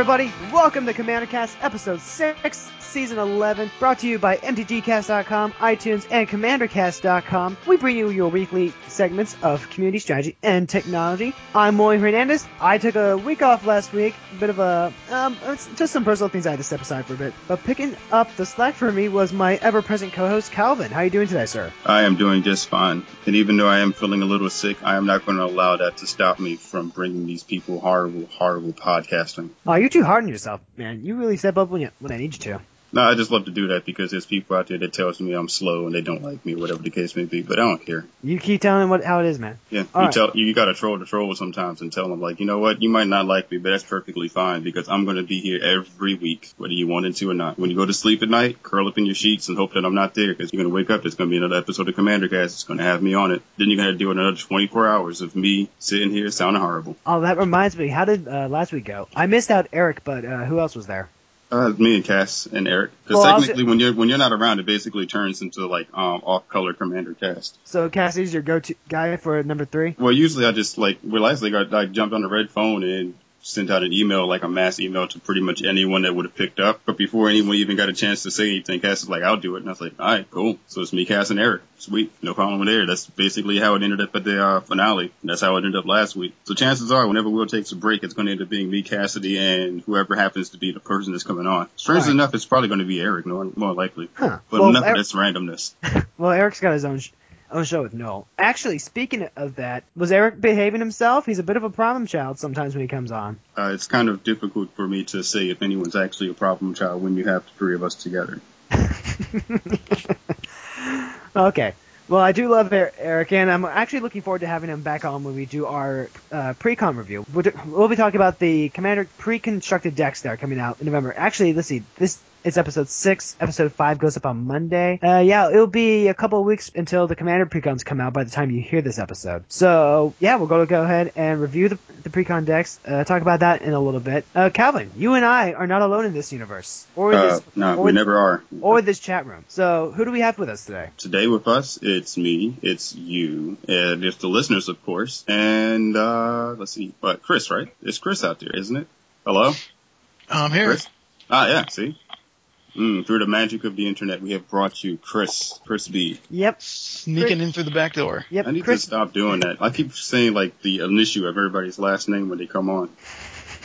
everybody. Welcome to Commander Cast Episode 6, Season 11, brought to you by MTGcast.com, iTunes, and CommanderCast.com. We bring you your weekly segments of community strategy and technology. I'm Moy Hernandez. I took a week off last week, a bit of a, um, it's just some personal things I had to step aside for a bit. But picking up the slack for me was my ever-present co-host, Calvin. How are you doing today, sir? I am doing just fine. And even though I am feeling a little sick, I am not going to allow that to stop me from bringing these people horrible, horrible podcasting. Oh, you're too hard on yourself, man. You really step up when, you, when I need you to. No, I just love to do that because there's people out there that tells me I'm slow and they don't like me, whatever the case may be. But I don't care. You keep telling them what how it is, man. Yeah, All you right. tell you got to troll the troll sometimes and tell them like, you know what, you might not like me, but that's perfectly fine because I'm going to be here every week, whether you wanted to or not. When you go to sleep at night, curl up in your sheets and hope that I'm not there because you're going to wake up. There's going to be another episode of Commander Cast. It's going to have me on it. Then you're going to do another 24 hours of me sitting here sounding horrible. Oh, that reminds me. How did uh, last week go? I missed out Eric, but uh, who else was there? Uh, me and Cass and Eric. Because Well, technically, when you're when you're not around, it basically turns into like um off-color Commander Cast. So Cassie's your go-to guy for number three. Well, usually I just like well, last week I, I jumped on the red phone and sent out an email, like a mass email to pretty much anyone that would have picked up. But before anyone even got a chance to say anything, Cass was like, "I'll do it," and I was like, "All right, cool." So it's me, Cass, and Eric. Sweet, no problem there. That's basically how it ended up at the uh, finale. That's how it ended up last week. So chances are, whenever Will takes a break, it's going to end up being me, Cassidy, and whoever happens to be the person that's coming on. Strangely Right. enough, it's probably going to be Eric, more, more likely. Huh. But well, enough of this randomness. well, Eric's got his own sh- own show with Noel. Actually, speaking of that, was Eric behaving himself? He's a bit of a problem child sometimes when he comes on. Uh, it's kind of difficult for me to say if anyone's actually a problem child when you have the three of us together. okay. Well, I do love Er- Eric, and I'm actually looking forward to having him back on when we do our uh, pre-con review. We'll, do- we'll be talking about the Commander pre-constructed decks that are coming out in November. Actually, let's see. This it's episode six. Episode five goes up on Monday. Uh, yeah, it'll be a couple of weeks until the Commander precons come out by the time you hear this episode. So yeah, we're going to go ahead and review the, the precon decks. Uh, talk about that in a little bit. Uh, Calvin, you and I are not alone in this universe or Uh, this no, or, we never are. or this chat room. So who do we have with us today? Today with us, it's me, it's you, and there's the listeners, of course, and uh, let's see, but Chris, right? It's Chris out there, isn't it? Hello, I'm here. Chris. Ah, yeah. See, mm, through the magic of the internet, we have brought you Chris, Chris B. Yep. Sneaking in through the back door. Yep. I need Chris to stop doing that. I keep saying like the initial of everybody's last name when they come on.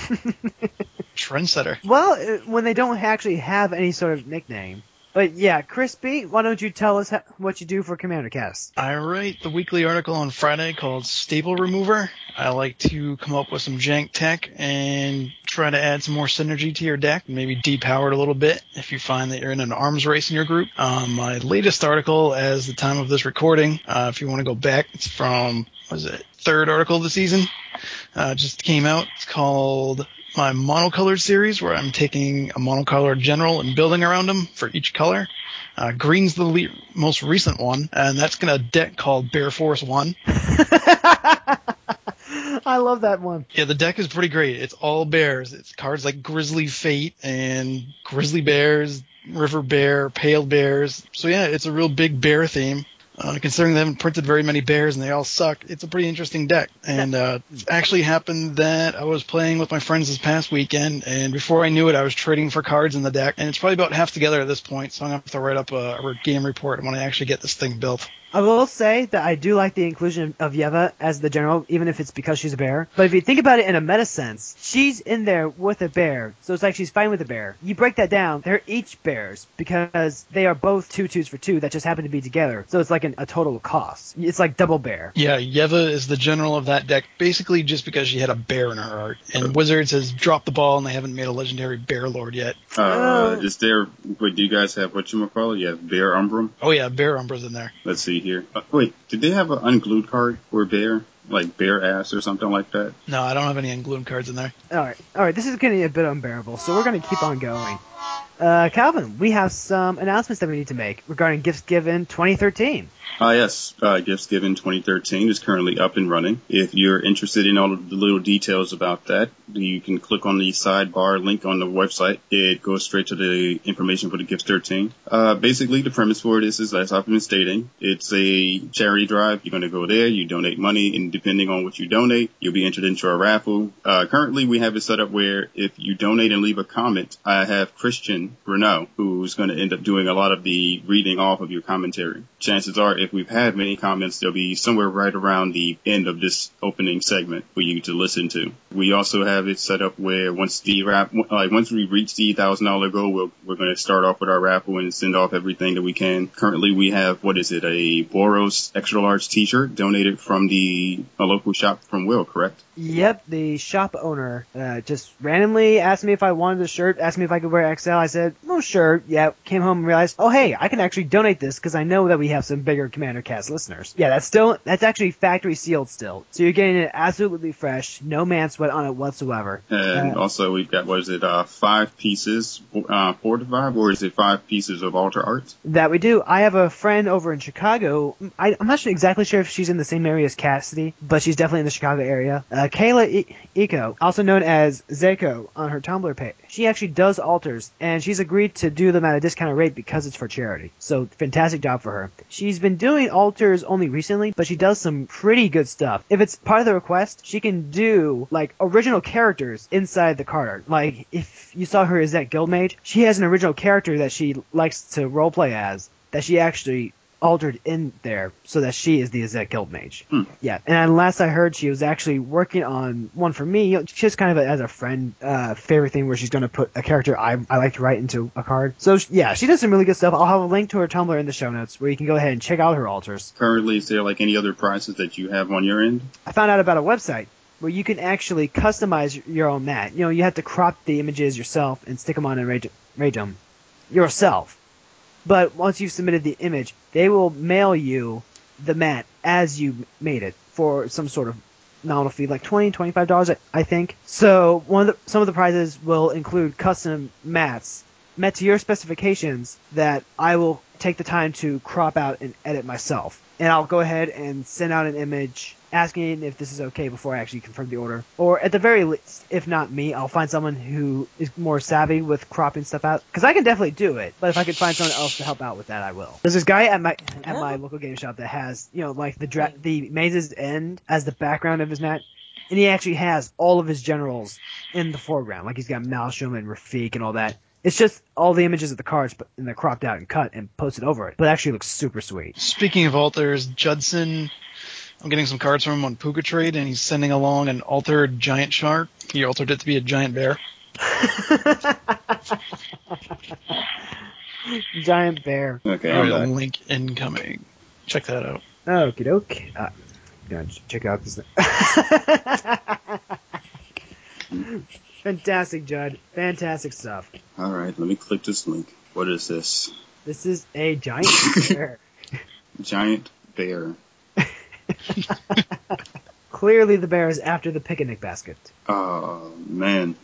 Trendsetter. Well, uh, when they don't actually have any sort of nickname. But yeah, Crispy, why don't you tell us ha- what you do for Commander Cast? I write the weekly article on Friday called Staple Remover. I like to come up with some jank tech and try to add some more synergy to your deck, maybe depower it a little bit if you find that you're in an arms race in your group. Um, my latest article, as the time of this recording, uh, if you want to go back, it's from, was it, third article of the season, uh, just came out. It's called my monocolored series where I'm taking a monocolored general and building around them for each color. Uh, green's the le- most recent one, and that's gonna deck called Bear Force One. I love that one. Yeah, the deck is pretty great. It's all bears. It's cards like Grizzly Fate and Grizzly Bears, River Bear, Pale Bears. So yeah, it's a real big bear theme. Uh, considering they haven't printed very many bears and they all suck, it's a pretty interesting deck. And uh, it's actually happened that I was playing with my friends this past weekend, and before I knew it, I was trading for cards in the deck. And it's probably about half together at this point, so I'm gonna have to write up a, a game report when I actually get this thing built. I will say that I do like the inclusion of Yeva as the general, even if it's because she's a bear. But if you think about it in a meta sense, she's in there with a bear, so it's like she's fine with a bear. You break that down, they're each bears because they are both two twos for two that just happen to be together. So it's like an, a total cost. It's like double bear. Yeah, Yeva is the general of that deck, basically just because she had a bear in her art. And Wizards has dropped the ball and they haven't made a legendary bear lord yet. Uh, Oh. is there? Wait, do you guys have what you call it? You have Bear Umbra. Oh yeah, bear umbra's in there. Let's see here. Uh, wait, did they have an unglued card for Bear, like Bear Ass or something like that? No, I don't have any unglued cards in there. Alright, alright, this is getting a bit unbearable, so we're gonna keep on going. Uh, Calvin, we have some announcements that we need to make regarding Gifts Given 2013. Ah, yes. Uh, Gifts Given 2013 is currently up and running. If you're interested in all of the little details about that, you can click on the sidebar link on the website. It goes straight to the information for the Gifts 13. Uh, basically, the premise for this is, as I've been stating, it's a charity drive. You're going to go there, you donate money, and depending on what you donate, you'll be entered into a raffle. Uh, currently, we have it set up where if you donate and leave a comment, I have Christian Renault, who's going to end up doing a lot of the reading off of your commentary. Chances are, if we've had many comments, they'll be somewhere right around the end of this opening segment for you to listen to. We also have it set up where once the rap, like once we reach the thousand dollar goal, we're, we're going to start off with our raffle and send off everything that we can. Currently, we have what is it, a Boros extra large T-shirt donated from the a local shop from Will, correct? Yep, the shop owner uh, just randomly asked me if I wanted the shirt, asked me if I could wear XL. I said, "Oh, sure." Yeah, came home and realized, "Oh, hey, I can actually donate this because I know that we have some bigger Commander Cast listeners." Yeah, that's still that's actually factory sealed still, so you're getting it absolutely fresh, no man sweat on it whatsoever. And Uh, also we've got what is it, uh, five pieces, uh, four to five, or is it five pieces of altar art? That we do. I have a friend over in Chicago. I, I'm not sure, exactly sure if she's in the same area as Cassidy, but she's definitely in the Chicago area. Uh, Kayla I- Eco, also known as Zeko on her Tumblr page. She actually does altars, and she's agreed to do them at a discounted rate because it's for charity. So fantastic job for her. She's been doing altars only recently, but she does some pretty good stuff. If it's part of the request, she can do like original characters inside the card art. Like if you saw her as that guild mage, she has an original character that she likes to roleplay as that she actually altered in there so that she is the Izzet Guild Mage. Hmm. Yeah, and last I heard, she was actually working on one for me, you know, just kind of a, as a friend uh, favorite thing where she's going to put a character I, I like to write into a card. So sh- yeah, she does some really good stuff. I'll have a link to her Tumblr in the show notes where you can go ahead and check out her alters. Currently, is there like any other prices that you have on your end? I found out about a website where you can actually customize your own mat. You know, you have to crop the images yourself and stick them on a Rage- Ragem yourself. But once you've submitted the image, they will mail you the mat as you made it for some sort of nominal fee, like twenty, twenty-five dollars, I- think. So one of the, some of the prizes will include custom mats met to your specifications that I will take the time to crop out and edit myself. And I'll go ahead and send out an image asking if this is okay before I actually confirm the order. Or at the very least, if not me, I'll find someone who is more savvy with cropping stuff out. Because I can definitely do it, but if I could find someone else to help out with that, I will. There's this guy at my at my oh. local game shop that has, you know, like the dra- the Maze's End as the background of his mat. And he actually has all of his generals in the foreground. Like he's got Malsham and Rafiq and all that. It's just all the images of the cards, but and they're cropped out and cut and posted over it. But it actually looks super sweet. Speaking of altars, Judson, I'm getting some cards from him on PucaTrade, and he's sending along an altered giant shark. He altered it to be a giant bear. Giant bear. Okay, I'm right, back. link incoming. Check that out. Okie doke. Uh, gonna check out this. Fantastic, Judd. Fantastic stuff. All right, let me click this link. What is this? This is a giant bear. Giant bear. Clearly, the bear is after the picnic basket. Oh man.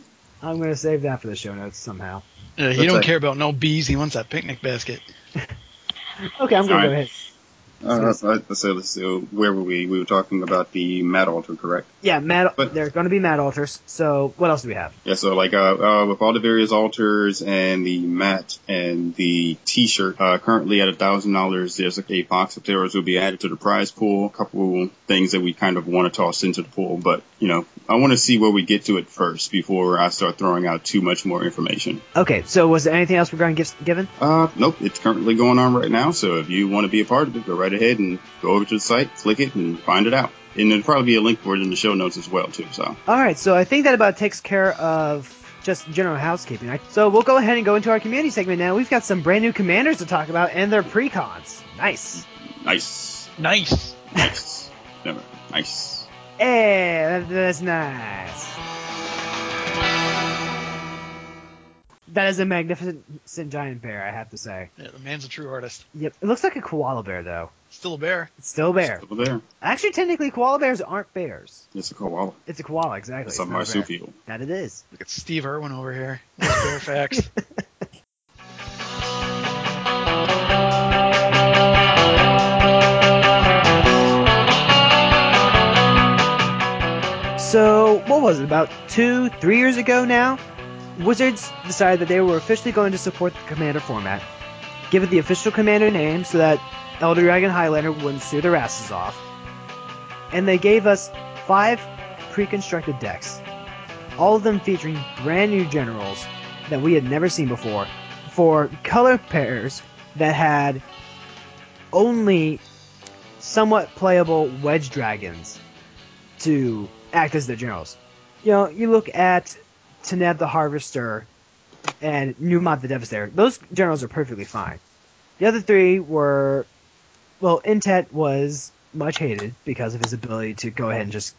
I'm gonna save that for the show notes somehow. Yeah, he Looks don't like- care about no bees. He wants that picnic basket. Okay, I'm gonna go Alright. ahead. Uh, so, so. Where were we? We were talking about the mat altar, correct? Yeah, mat. But- There's gonna be mat altars. So what else do we have? Yeah. So like, uh, uh, with all the various altars and the mat and the T-shirt, uh, currently at a thousand dollars, there's a, a box of arrows will be added to the prize pool. A couple things that we kind of want to toss into the pool, but you know, I want to see where we get to it first before I start throwing out too much more information. Okay, so was there anything else regarding gifts given? Uh, nope, it's currently going on right now. So if you want to be a part of it, go right ahead and go over to the site, click it, and find it out. And there'll probably be a link for it in the show notes as well too. So All right, so I think that about takes care of just general housekeeping. So we'll go ahead and go into our community segment now. We've got some brand new commanders to talk about and their precons. Nice. nice, Nice. nice, never nice. Eh, hey, that's nice. That is a magnificent giant bear, I have to say. Yeah, the man's a true artist. Yep, it looks like a koala bear though. Still a bear. It's still a bear. Still a bear. Actually, technically, koala bears aren't bears. It's a koala. It's a koala, exactly. It's, it's a marsupial. A that it is. Look at Steve Irwin over here. bear facts. So, what was it, about two, three years ago now? Wizards decided that they were officially going to support the Commander format, give it the official Commander name so that Elder Dragon Highlander wouldn't sue their asses off, and they gave us five pre-constructed decks, all of them featuring brand new generals that we had never seen before, for color pairs that had only somewhat playable wedge dragons to act as their generals. You know, you look at Teneb the Harvester and Numot the Devastator. Those generals are perfectly fine. The other three were, well, Intet was much hated because of his ability to go ahead and just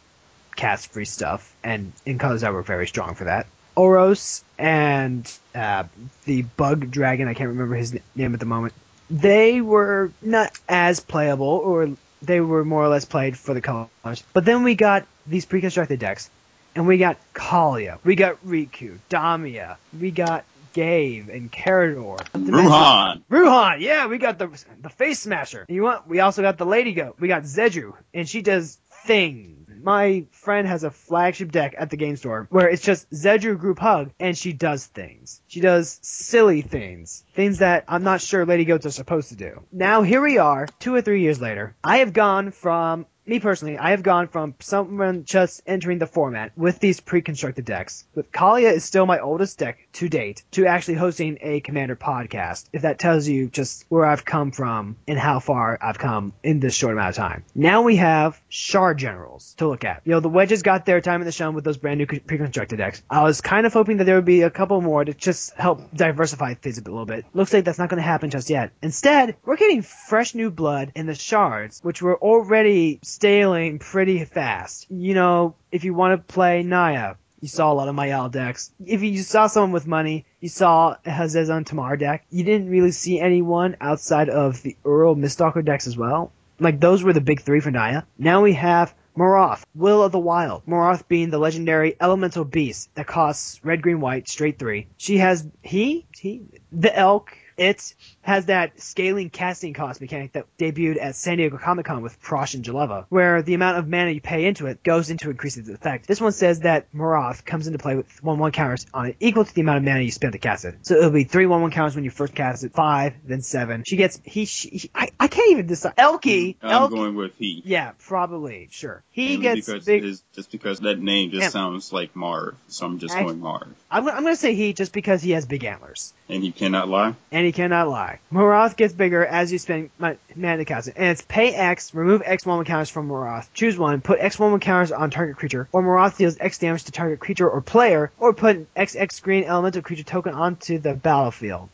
cast free stuff, and in colors that were very strong for that. Oros and uh, the Bug Dragon, I can't remember his name at the moment. They were not as playable, or they were more or less played for the colors. But then we got these pre-constructed decks, and we got Kaalia, we got Riku, Damia, we got Ghave and Karador. Ruhan. Ruhan, yeah, we got the the face smasher. You want? We also got the lady goat. We got Zedruu, and she does things. My friend has a flagship deck at the game store where it's just Zedruu group hug, and she does things. She does silly things, things that I'm not sure lady goats are supposed to do. Now here we are, two or three years later. I have gone from me personally, I have gone from someone just entering the format with these pre-constructed decks. With Kaalia is still my oldest deck to date, to actually hosting a Commander podcast. If that tells you just where I've come from and how far I've come in this short amount of time. Now we have Shard Generals to look at. You know, the Wedges got their time in the sun with those brand new pre-constructed decks. I was kind of hoping that there would be a couple more to just help diversify things a little bit. Looks like that's not going to happen just yet. Instead, we're getting fresh new blood in the Shards, which were already staling pretty fast. You know, if you want to play Naya, you saw a lot of my Mayael decks. If you saw someone with money, you saw Hazezon Tamar deck. You didn't really see anyone outside of the Uril Miststalker decks as well. Like those were the big three for Naya. Now we have Marath, Will of the Wild. Marath being the legendary elemental beast that costs red, green, white, straight three. She has he he the elk. It has that scaling casting cost mechanic that debuted at San Diego Comic Con with Prossh and Jeleva, where the amount of mana you pay into it goes into increasing its effect. This one says that Marath comes into play with 1-1 counters on it equal to the amount of mana you spend to cast it. So it'll be 3 1-1 counters when you first cast it, 5, then 7. She gets, he, she, he, I, I can't even decide. Elky! I'm Elky, going with he. yeah, probably, sure. He Mainly gets because big. his, just because that name just sounds like Marv, so I'm just Act- going Marv. I'm, I'm gonna say he just because he has big antlers. And he cannot lie. and he cannot lie. Marath gets bigger as you spend mana to cast it, and it's pay X, remove X one counters from Marath, choose one, put X one counters on target creature, or Marath deals X damage to target creature or player, or put an XX green elemental creature token onto the battlefield.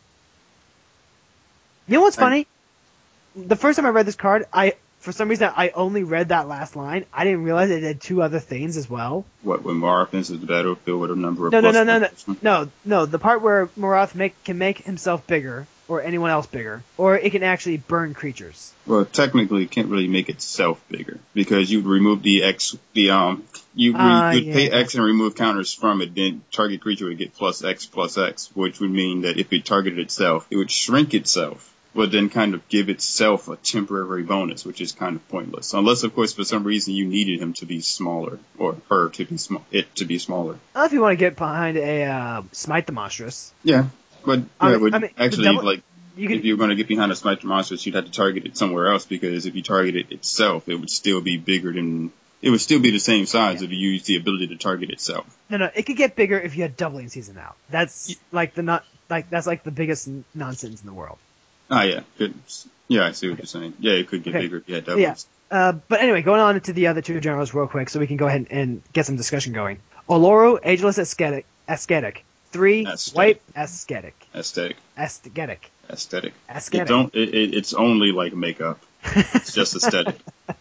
You know what's I- funny? The first time I read this card, I for some reason I only read that last line. I didn't realize it did two other things as well. What, when Marv enters the battlefield with a number of No, no, plus no, no, one- No, no, the part where Marath make, can make himself bigger, or anyone else bigger, or it can actually burn creatures. Well, technically, it can't really make itself bigger because you'd remove the X, the um, you would Ah, you'd pay. X and remove counters from it. Then target creature would get plus X plus X, which would mean that if it targeted itself, it would shrink itself, but then kind of give itself a temporary bonus, which is kind of pointless. Unless, of course, for some reason you needed him to be smaller or her to be small, it to be smaller. I don't know if you want to get behind a uh, Smite the Monstrous. Yeah, but I mean- I mean, actually double- like You if you were going to get behind a Smite the Monstrous, you'd have to target it somewhere else because if you target it itself, it would still be bigger than, it would still be the same size if you used the ability to target itself. no, no, it could get bigger if you had doubling season out. That's like the not like that's like the biggest n- nonsense in the world. Ah, yeah, good. Yeah, I see what you're saying. Yeah, it could get Okay. bigger if you had doubles. Yeah. Uh, but anyway, going on to the other two generals real quick, so we can go ahead and get some discussion going. Oloro, Ageless Ascetic, Ascetic, three Aesthetic. white aesthetic. Aesthetic, Aesthetic. aesthetic. It don't, it, it's only like makeup. It's just aesthetic.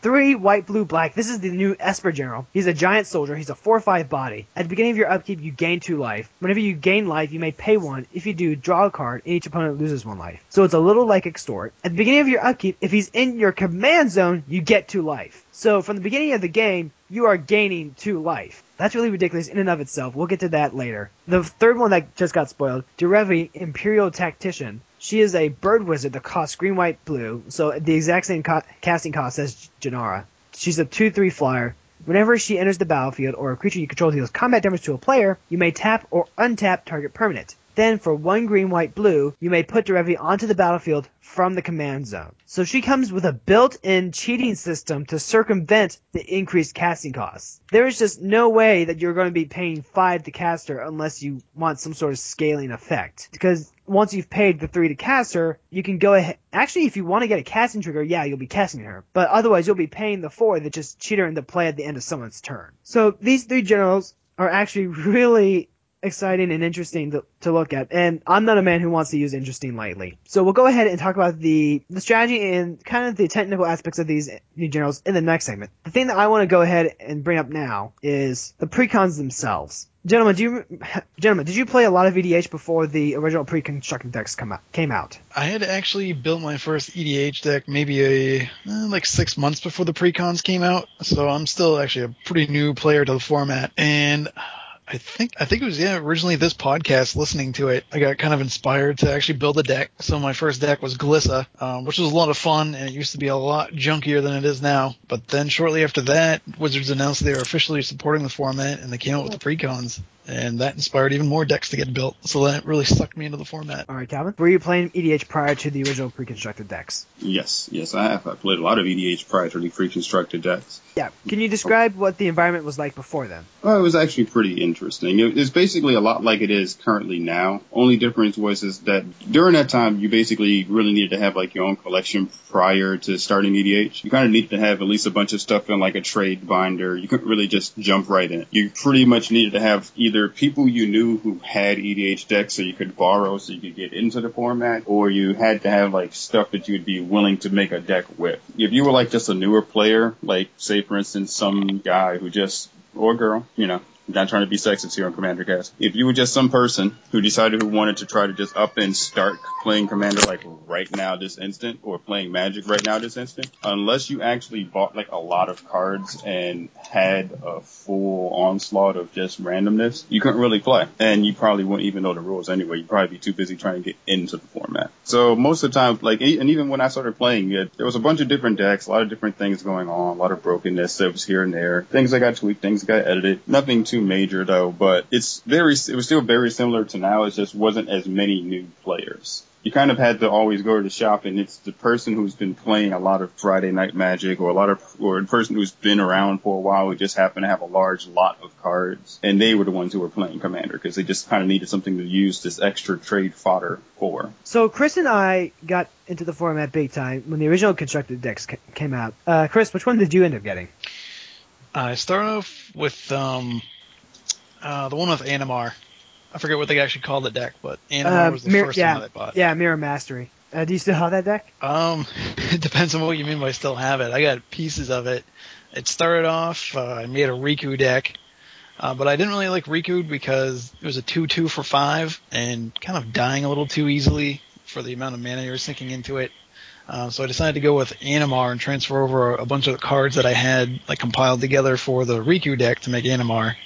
Three, white, blue, black. This is the new Esper General. He's a giant soldier. He's a 4-5 body. At the beginning of your upkeep, you gain two life. Whenever you gain life, you may pay one. If you do, draw a card, and each opponent loses one life. So it's a little like Extort. At the beginning of your upkeep, if he's in your command zone, you get two life. So from the beginning of the game, you are gaining two life. That's really ridiculous in and of itself. We'll get to that later. The third one that just got spoiled, Derevi, Imperial Tactician. She is a bird wizard that costs green, white, blue, so the exact same co- casting cost as Jenara. She's a 2-3 flyer. Whenever she enters the battlefield or a creature you control deals combat damage to a player, you may tap or untap target permanent. Then for one green, white, blue, you may put Derevi onto the battlefield from the command zone. So she comes with a built-in cheating system to circumvent the increased casting costs. There is just no way that you're going to be paying five to cast her unless you want some sort of scaling effect. Because once you've paid the three to cast her, you can go ahead. Actually, if you want to get a casting trigger, yeah, you'll be casting her. But otherwise, you'll be paying the four that just cheat her into play at the end of someone's turn. So these three generals are actually really exciting and interesting to, to look at. And I'm not a man who wants to use interesting lightly. So we'll go ahead and talk about the, the strategy and kind of the technical aspects of these new generals in the next segment. The thing that I want to go ahead and bring up now is the precons themselves. Gentlemen, do you, gentlemen, did you play a lot of EDH before the original pre-constructed decks come out, came out? I had actually built my first EDH deck maybe a eh, like six months before the precons came out, so I'm still actually a pretty new player to the format. And I think I think it was yeah originally this podcast listening to it I got kind of inspired to actually build a deck so my first deck was Glissa um, which was a lot of fun and it used to be a lot junkier than it is now but then shortly after that Wizards announced they were officially supporting the format and they came out with the precons and that inspired even more decks to get built. So that really sucked me into the format. All right, Calvin, were you playing EDH prior to the original pre-constructed decks? Yes, yes, I have. I played a lot of EDH prior to the pre-constructed decks. Yeah. Can you describe what the environment was like before then? Well, it was actually pretty interesting. It was basically a lot like it is currently now. Only difference was is that during that time, you basically really needed to have like your own collection prior to starting EDH. You kind of needed to have at least a bunch of stuff in like a trade binder. You couldn't really just jump right in. You pretty much needed to have either people you knew who had EDH decks so you could borrow so you could get into the format, or you had to have like stuff that you'd be willing to make a deck with. If you were like just a newer player, like say for instance some guy who just or girl, you know, not trying to be sexist here on Commander Cast. If you were just some person who decided who wanted to try to just up and start playing Commander like right now this instant or playing Magic right now this instant, unless you actually bought like a lot of cards and had a full onslaught of just randomness, you couldn't really play. And you probably wouldn't even know the rules anyway. You'd probably be too busy trying to get into the format. So most of the time, like, and even when I started playing it, there was a bunch of different decks, a lot of different things going on, a lot of brokenness that was here and there, things that got tweaked, things that got edited, nothing too too major though, but it's very, it was still very similar to now. It just wasn't as many new players. You kind of had to always go to the shop and it's the person who's been playing a lot of Friday Night Magic or a lot of, or the person who's been around for a while who just happened to have a large lot of cards and they were the ones who were playing Commander because they just kind of needed something to use this extra trade fodder for. So Chris and I got into the format big time when the original constructed decks came out. Uh, Chris, which one did you end up getting? I started off with um, uh, the one with Animar. I forget what they actually called the deck, but Animar uh, was the Mir- first yeah, one that I bought. Yeah, Mirror Mastery. Uh, do you still have that deck? Um, it depends on what you mean by still have it. I got pieces of it. It started off, uh, I made a Riku deck, uh, but I didn't really like Riku because it was a 2-2 for 5 and kind of dying a little too easily for the amount of mana you're sinking into it. Uh, so I decided to go with Animar and transfer over a bunch of the cards that I had like compiled together for the Riku deck to make Animar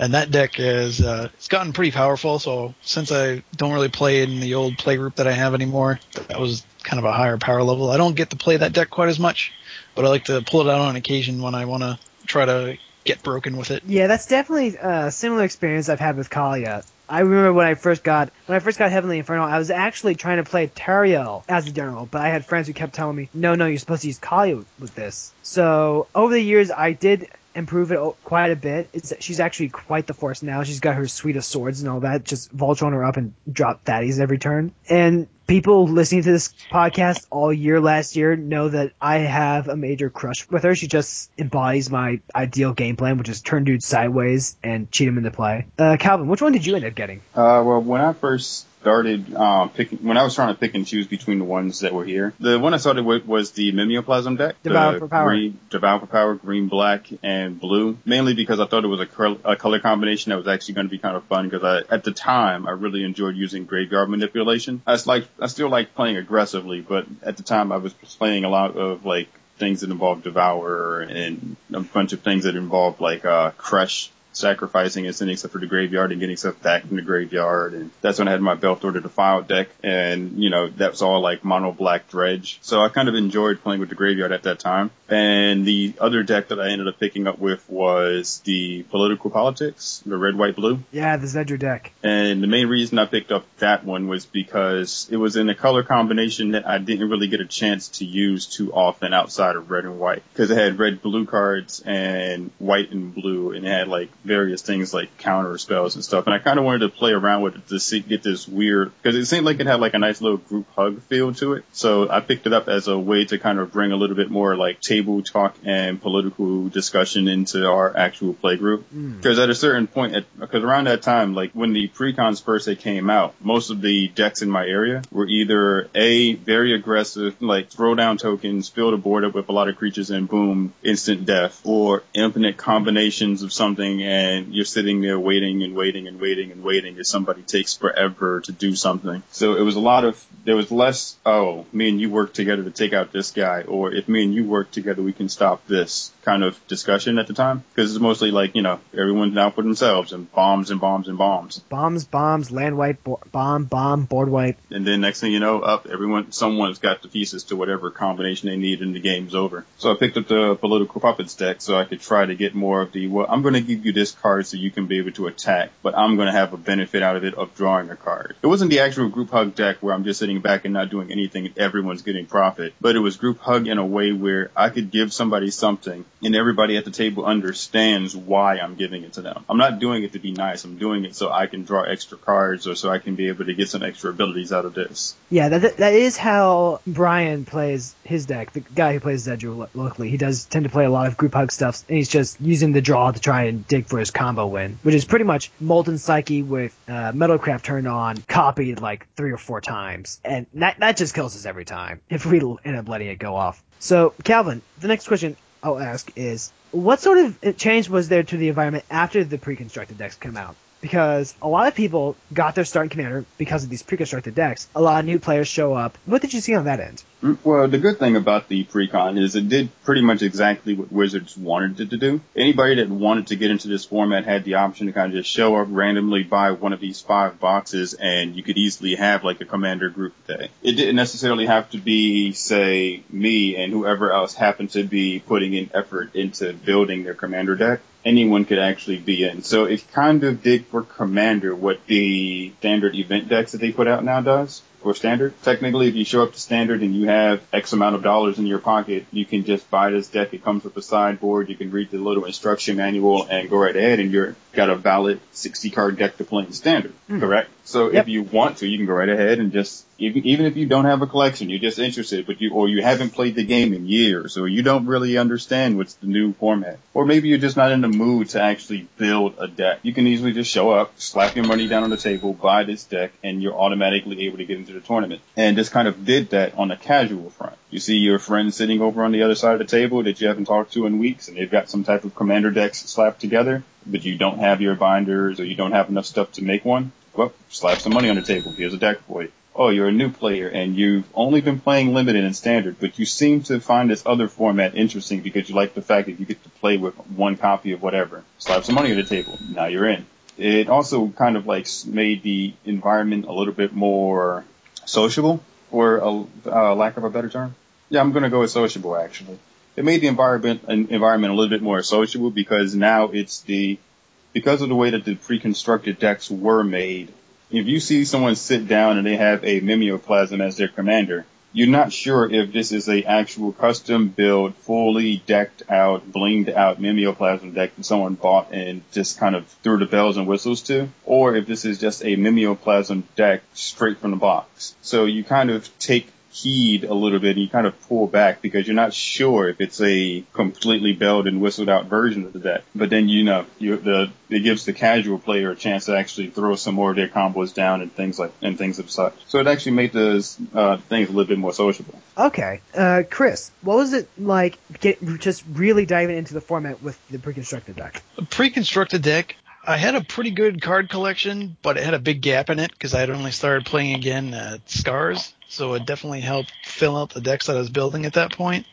and that deck is uh, it's gotten pretty powerful. So since I don't really play in the old play group that I have anymore, that was kind of a higher power level. I don't get to play that deck quite as much, but I like to pull it out on occasion when I want to try to get broken with it. Yeah, that's definitely a similar experience I've had with Kaalia. I remember when I first got when I first got Heavenly Inferno, I was actually trying to play Tariel as a general, but I had friends who kept telling me, "No, no, you're supposed to use Kaalia with this." So over the years, I did improve it quite a bit. It's, she's actually quite the force now. She's got her suite of swords and all that. Just Voltron her up and drop fatties every turn. And people listening to this podcast all year last year know that I have a major crush with her. She just embodies my ideal game plan, which is turn dudes sideways and cheat him into play. Uh, Calvin, which one did you end up getting? Uh, well, when I first started um, picking when I was trying to pick and choose between the ones that were here. The one I started with was the Mimeoplasm deck. Devour for Power. Green, Devour for Power, green, black, and blue. Mainly because I thought it was a, cur- a color combination that was actually going to be kind of fun because I, at the time, I really enjoyed using graveyard manipulation. I like, I still like playing aggressively, but at the time I was playing a lot of like things that involved Devour and a bunch of things that involved like, uh, Crush sacrificing and sending stuff to the graveyard and getting stuff back from the graveyard. And that's when I had my Balthor the Defiled deck. And, you know, that was all like mono black dredge. So I kind of enjoyed playing with the graveyard at that time. And the other deck that I ended up picking up with was the political politics, the red, white, blue. Yeah, the Zedruu deck. And the main reason I picked up that one was because it was in a color combination that I didn't really get a chance to use too often outside of red and white. Because it had red, blue cards and white and blue, and it had like various things like counter spells and stuff. And I kind of wanted to play around with it to see, get this weird, because it seemed like it had like a nice little group hug feel to it. So I picked it up as a way to kind of bring a little bit more like table talk and political discussion into our actual play group. Because mm. at a certain point, because around that time, like when the precons first they came out, most of the decks in my area were either a very aggressive, like throw down tokens, fill the board up with a lot of creatures, and boom, instant death, or infinite combinations of something, and you're sitting there waiting and waiting and waiting and waiting as somebody takes forever to do something. So it was a lot of there was less, oh, me and you work together to take out this guy, or if me and you work together, we can stop this kind of discussion at the time. Because it's mostly like, you know, everyone's out for themselves and bombs and bombs and bombs. Bombs, bombs, land wipe, bo- bomb, bomb, board wipe. And then next thing you know, up, everyone, someone's got the pieces to whatever combination they need and the game's over. So I picked up the political puppets deck so I could try to get more of the, well, I'm going to give you this card so you can be able to attack, but I'm going to have a benefit out of it of drawing a card. It wasn't the actual group hug deck where I'm just sitting back and not doing anything and everyone's getting profit, but it was group hug in a way where I could give somebody something and everybody at the table understands why I'm giving it to them. I'm not doing it to be nice. I'm doing it so I can draw extra cards or so I can be able to get some extra abilities out of this. Yeah, that that is how Brian plays his deck. The guy who plays Zedruu locally, he does tend to play a lot of group hug stuff, and he's just using the draw to try and dig for his combo win, which is pretty much Molten Psyche with uh, Metalcraft turned on, copied like three or four times, and that that just kills us every time if we end up letting it go off. So, Calvin, the next question I'll ask is, what sort of change was there to the environment after the pre-constructed decks came out? Because a lot of people got their start in Commander because of these pre-constructed decks. A lot of new players show up. What did you see on that end? Mm, well, the good thing about the precon is it did pretty much exactly what Wizards wanted it to do. Anybody that wanted to get into this format had the option to kind of just show up randomly, buy one of these five boxes, and you could easily have like a Commander group day. It didn't necessarily have to be, say, me and whoever else happened to be putting in effort into building their Commander deck anyone could actually be in. So it kind of did for Commander what the standard event decks that they put out now does for standard. Technically, if you show up to standard and you have X amount of dollars in your pocket, you can just buy this deck. It comes with a sideboard. You can read the little instruction manual and go right ahead and you're got a valid 60 card deck to play in standard. Mm. Correct? So yep. if you want to, you can go right ahead and just, even if you don't have a collection, you're just interested, but you, or you haven't played the game in years, or you don't really understand what's the new format, or maybe you're just not in the mood to actually build a deck. You can easily just show up, slap your money down on the table, buy this deck, and you're automatically able to get into the tournament. And just kind of did that on a casual front. You see your friend sitting over on the other side of the table that you haven't talked to in weeks, and they've got some type of commander decks slapped together, but you don't have your binders or you don't have enough stuff to make one. Well, slap some money on the table. Here's a deck for you. Oh, you're a new player and you've only been playing limited and standard, but you seem to find this other format interesting because you like the fact that you get to play with one copy of whatever. Slap some money on the table. Now you're in. It also kind of like made the environment a little bit more sociable, or a uh, lack of a better term. Yeah, I'm going to go with sociable actually. It made the environment environment a little bit more sociable because now it's the because of the way that the pre-constructed decks were made. If you see someone sit down and they have a mimeoplasm as their commander, you're not sure if this is a actual custom built, fully decked out, blinged out mimeoplasm deck that someone bought and just kind of threw the bells and whistles to, or if this is just a mimeoplasm deck straight from the box. So you kind of take heed a little bit and you kind of pull back because you're not sure if it's a completely belled and whistled out version of the deck. But then you know, you the it gives the casual player a chance to actually throw some more of their combos down and things like and things of such. So it actually made those uh, things a little bit more sociable. Okay, uh, Chris, what was it like get, just really diving into the format with the pre-constructed deck? A pre-constructed deck. I had a pretty good card collection, but it had a big gap in it because I had only started playing again at Scars so it definitely helped fill out the decks that I was building at that point.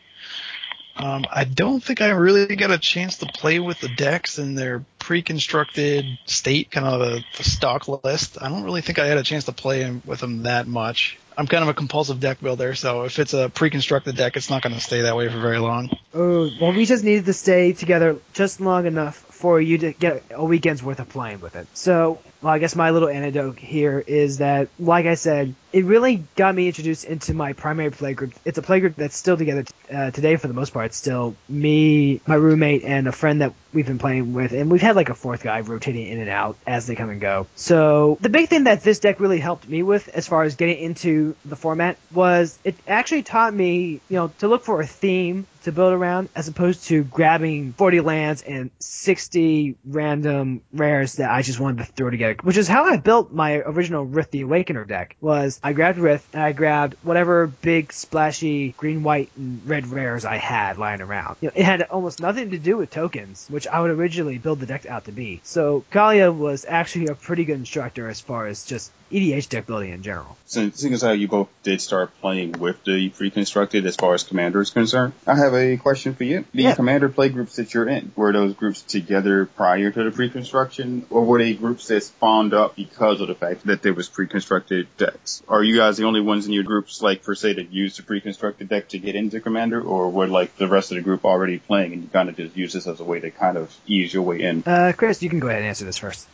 Um, I don't think I really got a chance to play with the decks in their pre-constructed state, kind of the, the stock list. I don't really think I had a chance to play with them that much. I'm kind of a compulsive deck builder, so if it's a pre-constructed deck, it's not going to stay that way for very long. Oh, well, we just needed to stay together just long enough for you to get a weekend's worth of playing with it. So, well, I guess my little anecdote here is that, like I said, it really got me introduced into my primary playgroup. It's a playgroup that's still together uh, today for the most part. It's still me, my roommate, and a friend that we've been playing with, and we've had like a fourth guy rotating in and out as they come and go. So the big thing that this deck really helped me with, as far as getting into the format, was it actually taught me, you know, to look for a theme to build around as opposed to grabbing 40 lands and 60 random rares that I just wanted to throw together, which is how I built my original Rith the Awakener deck. Was I grabbed Rith and I grabbed whatever big splashy green, white, and red rares I had lying around. You know, it had almost nothing to do with tokens, which I would originally build the deck out to be. So Kaalia was actually a pretty good instructor as far as just EDH deck building in general. Since, seeing as how you both did start playing with the pre-constructed as far as Commander is concerned, I have a question for you. The Yeah. Commander play groups that you're in, were those groups together prior to the pre-construction, or were they groups that spawned up because of the fact that there was pre-constructed decks? Are you guys the only ones in your groups, like, per se, that used the pre-constructed deck to get into Commander, or were, like, the rest of the group already playing and you kind of just use this as a way to kind of ease your way in? Uh, Chris, you can go ahead and answer this first.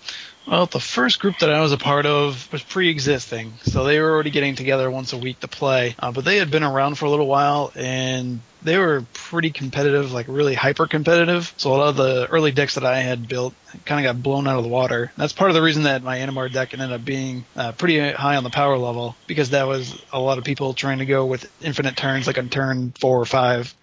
Well, the first group that I was a part of was pre-existing, so they were already getting together once a week to play. Uh, but they had been around for a little while, and they were pretty competitive, like really hyper competitive. So a lot of the early decks that I had built kind of got blown out of the water. That's part of the reason that my Animar deck ended up being uh, pretty high on the power level because that was a lot of people trying to go with infinite turns, like on turn four or five.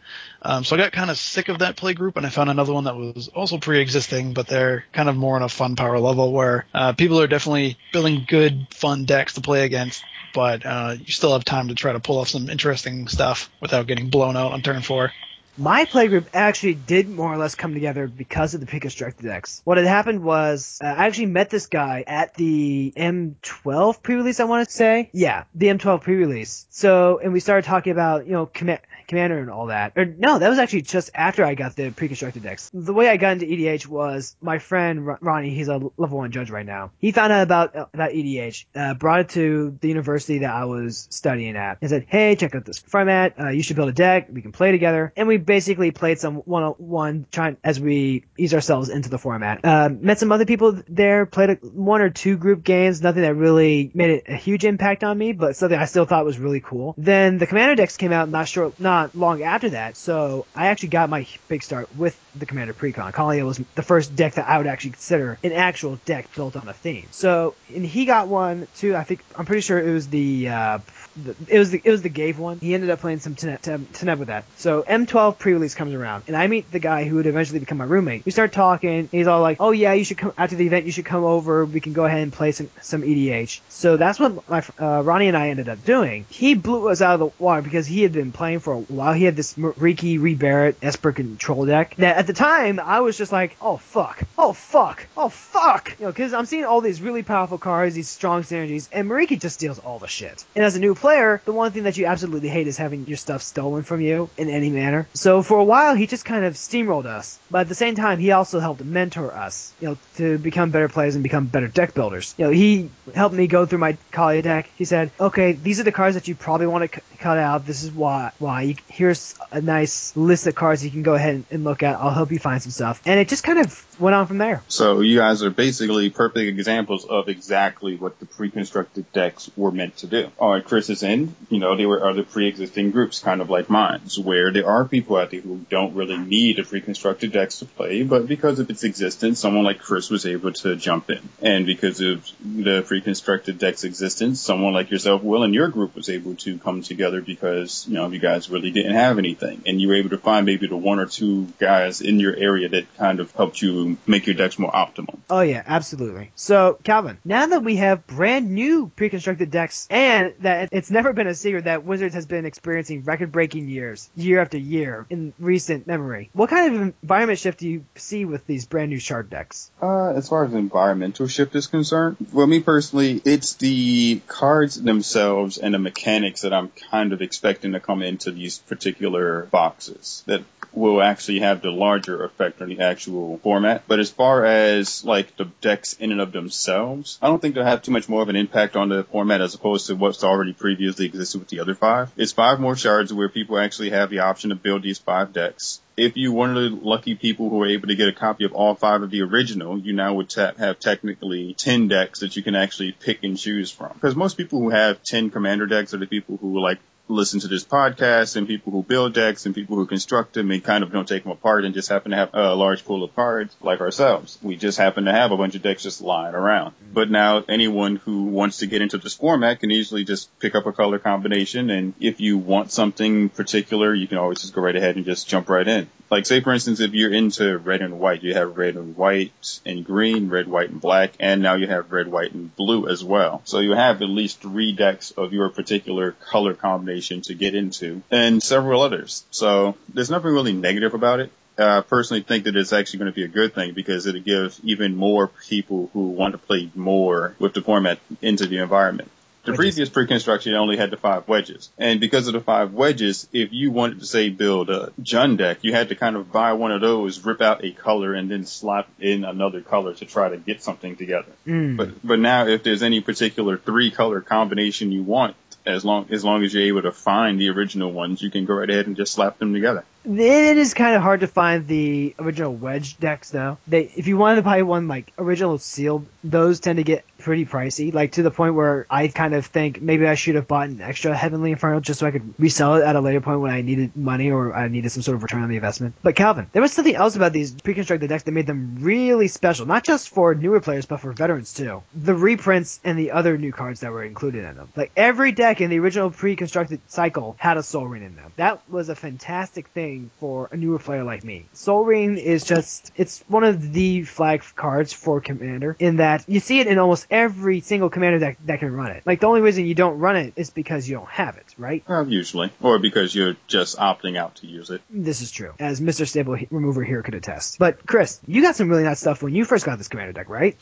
Um, so I got kind of sick of that play group, and I found another one that was also pre-existing, but they're kind of more on a fun power level where uh, people are definitely building good, fun decks to play against, but uh, you still have time to try to pull off some interesting stuff without getting blown out on turn four. My playgroup actually did more or less come together because of the pre-constructed decks. What had happened was uh, I actually met this guy at the M12 pre-release. I want to say, yeah, the M12 pre-release. So, and we started talking about you know commit commander and all that. Or no, that was actually just after I got the pre-constructed decks. The way I got into EDH was my friend Ron- Ronnie. He's a level one judge right now. He found out about about EDH, uh, brought it to the university that I was studying at, and said, "Hey, check out this format. Uh, you should build a deck. We can play together." And we basically played some one-on-one, trying as we ease ourselves into the format. Uh, met some other people there. Played a, one or two group games. Nothing that really made a huge impact on me, but something I still thought was really cool. Then the commander decks came out not short, not long after that. So I actually got my big start with the Commander Precon. Kaalia was the first deck that I would actually consider an actual deck built on a theme. So, and he got one too. I think I'm pretty sure it was the, uh, the it was the it was the Ghave one. He ended up playing some Teneb with that. So M12 pre-release comes around, and I meet the guy who would eventually become my roommate. We start talking. He's all like, "Oh yeah, you should come after the event. You should come over. We can go ahead and play some some EDH." So that's what my uh, Ronnie and I ended up doing. He blew us out of the water because he had been playing for a while. He had this Riki Rebarrett Esper control deck that at the time I was just like, "Oh fuck, oh fuck, oh fuck," you know, because I'm seeing all these really powerful cards, these strong synergies, and Merieke just steals all the shit. And as a new player, the one thing that you absolutely hate is having your stuff stolen from you in any manner. So for a while, he just kind of steamrolled us, but at the same time, he also helped mentor us, you know, to become better players and become better deck builders. You know, he helped me go through my Kaalia deck. He said, "Okay, these are the cards that you probably want to c- cut out. This is why. Why? Here's a nice list of cards you can go ahead and look at. I'll help you find some stuff." And it just kind of went on from there. So you guys are basically perfect examples of exactly what the pre-constructed decks were meant to do. On Chris's end, you know, there were other pre-existing groups, kind of like mine's, where there are people out there who don't really need a pre-constructed decks to play, but because of its existence, someone like Chris was able to jump in. And because of the pre-constructed deck's existence, someone like yourself, Will, and your group was able to come together because, you know, you guys really didn't have anything. And you were able to find maybe the one or two guys in your area that kind of helped you make your decks more optimal. Oh yeah, absolutely. So Calvin, now that we have brand new pre-constructed decks, and that it's never been a secret that Wizards has been experiencing record-breaking years, year after year, in recent memory, what kind of environment shift do you see with these brand new shard decks? Uh, as far as environmental shift is concerned, well, me personally, it's the cards themselves and the mechanics that I'm kind of expecting to come into these particular boxes that will actually have the larger effect on the actual format. But as far as like the decks in and of themselves, I don't think they'll have too much more of an impact on the format as opposed to what's already previously existed with the other five. It's five more shards where people actually have the option to build these five decks if you one of the lucky people who are able to get a copy of all five of the original, you now would ta- have technically 10 decks that you can actually pick and choose from. Because most people who have 10 commander decks are the people who like listen to this podcast and people who build decks and people who construct them and kind of don't take them apart and just happen to have a large pool of cards like ourselves. We just happen to have a bunch of decks just lying around. Mm-hmm. But now anyone who wants to get into this format can easily just pick up a color combination and if you want something particular, you can always just go right ahead and just jump right in. Like say for instance, if you're into red and white, you have red and white and green, red, white and black, and now you have red, white and blue as well. So you have at least three decks of your particular color combination to get into and several others. So there's nothing really negative about it. Uh, personally think that it's actually going to be a good thing because it'll give even more people who want to play more with the format into the environment. The Wedges. previous pre-construction only had the five wedges. And because of the five wedges, if you wanted to say build a Jun deck, you had to kind of buy one of those, rip out a color, and then slap in another color to try to get something together. Mm. But but now if there's any particular three color combination you want, as long as long as you're able to find the original ones, you can go right ahead and just slap them together. It is kind of hard to find the original wedge decks though. They, if you wanted to buy one like original sealed, those tend to get pretty pricey. Like to the point where I kind of think maybe I should have bought an extra Heavenly Inferno just so I could resell it at a later point when I needed money or I needed some sort of return on the investment. But Calvin, there was something else about these pre-constructed decks that made them really special, not just for newer players but for veterans too. The reprints and the other new cards that were included in them. Like every deck in the original pre-constructed cycle had a Sol Ring in them. That was a fantastic thing for a newer player like me. Sol Ring is just, it's one of the flag cards for Commander in that you see it in almost every single Commander deck that can run it. Like the only reason you don't run it is because you don't have it, right? Well, usually, or because you're just opting out to use it. This is true, as Mr. Stable Remover here could attest. But Chris, you got some really nice stuff when you first got this Commander deck, right?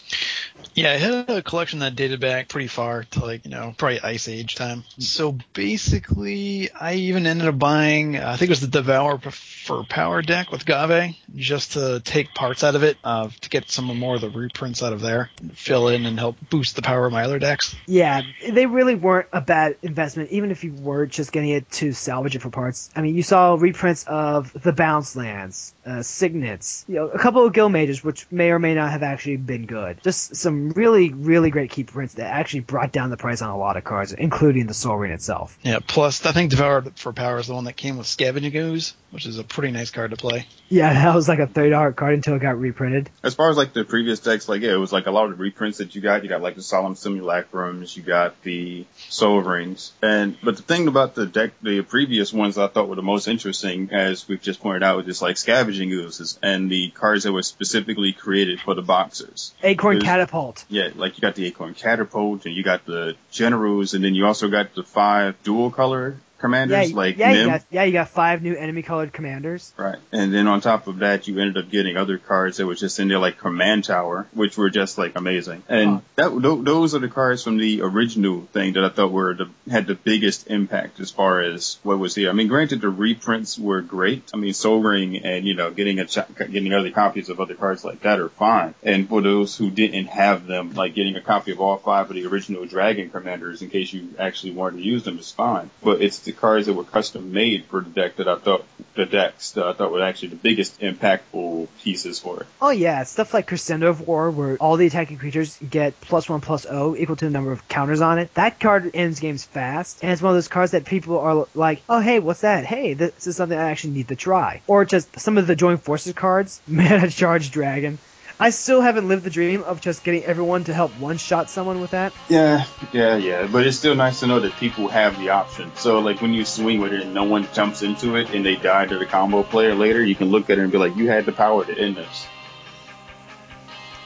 Yeah, I had a collection that dated back pretty far to like, you know, probably Ice Age time. So basically, I even ended up buying, I think it was the Devour for Power deck with Ghave, just to take parts out of it, uh, to get some more of the reprints out of there, fill in and help boost the power of my other decks. Yeah, they really weren't a bad investment, even if you were just getting it to salvage it for parts. I mean, you saw reprints of the Bounce Lands, uh, Signets, you know, a couple of Guild Mages, which may or may not have actually been good. Just some really, really great key prints that actually brought down the price on a lot of cards, including the Sol Ring itself. Yeah, plus I think Devoured for Power is the one that came with Scavenging Ooze, which is a pretty nice card to play. Yeah, that was like a thirty dollar card until it got reprinted. As far as like the previous decks, like yeah, it was like a lot of the reprints that you got. You got like the Solemn Simulacrums, you got the Sol Rings, and but the thing about the deck, the previous ones I thought were the most interesting, as we've just pointed out, was just like Scavenging Oozes and the cards that were specifically created for the boxers. Acorn Is- Catapult. Yeah, like you got the Acorn Catapult, and you got the Generals, and then you also got the five dual color commanders Yeah, like yeah, you got yeah, you got five new enemy colored commanders. Right. And then on top of that, you ended up getting other cards that was just in there like Command Tower, which were just like amazing. And that those are the cards from the original thing that I thought were the had the biggest impact as far as what was here. I mean, granted the reprints were great. I mean, Sol Ring and you know getting a ch- getting other copies of other cards like that are fine. And for those who didn't have them, like getting a copy of all five of the original Dragon Commanders in case you actually wanted to use them is fine. But it's the cards that were custom made for the deck that I thought the decks that I thought were actually the biggest impactful pieces for it. Oh yeah, stuff like Crescendo of War, where all the attacking creatures get plus one plus O equal to the number of counters on it. That card ends games fast, and it's one of those cards that people are like, oh hey, what's that? Hey, this is something I actually need to try. Or just some of the Joint Forces cards, Mana Charge Dragon. I still haven't lived the dream of just getting everyone to help one shot someone with that. Yeah, yeah, yeah. But it's still nice to know that people have the option. So like when you swing with it and no one jumps into it and they die to the combo player later, you can look at it and be like, you had the power to end this.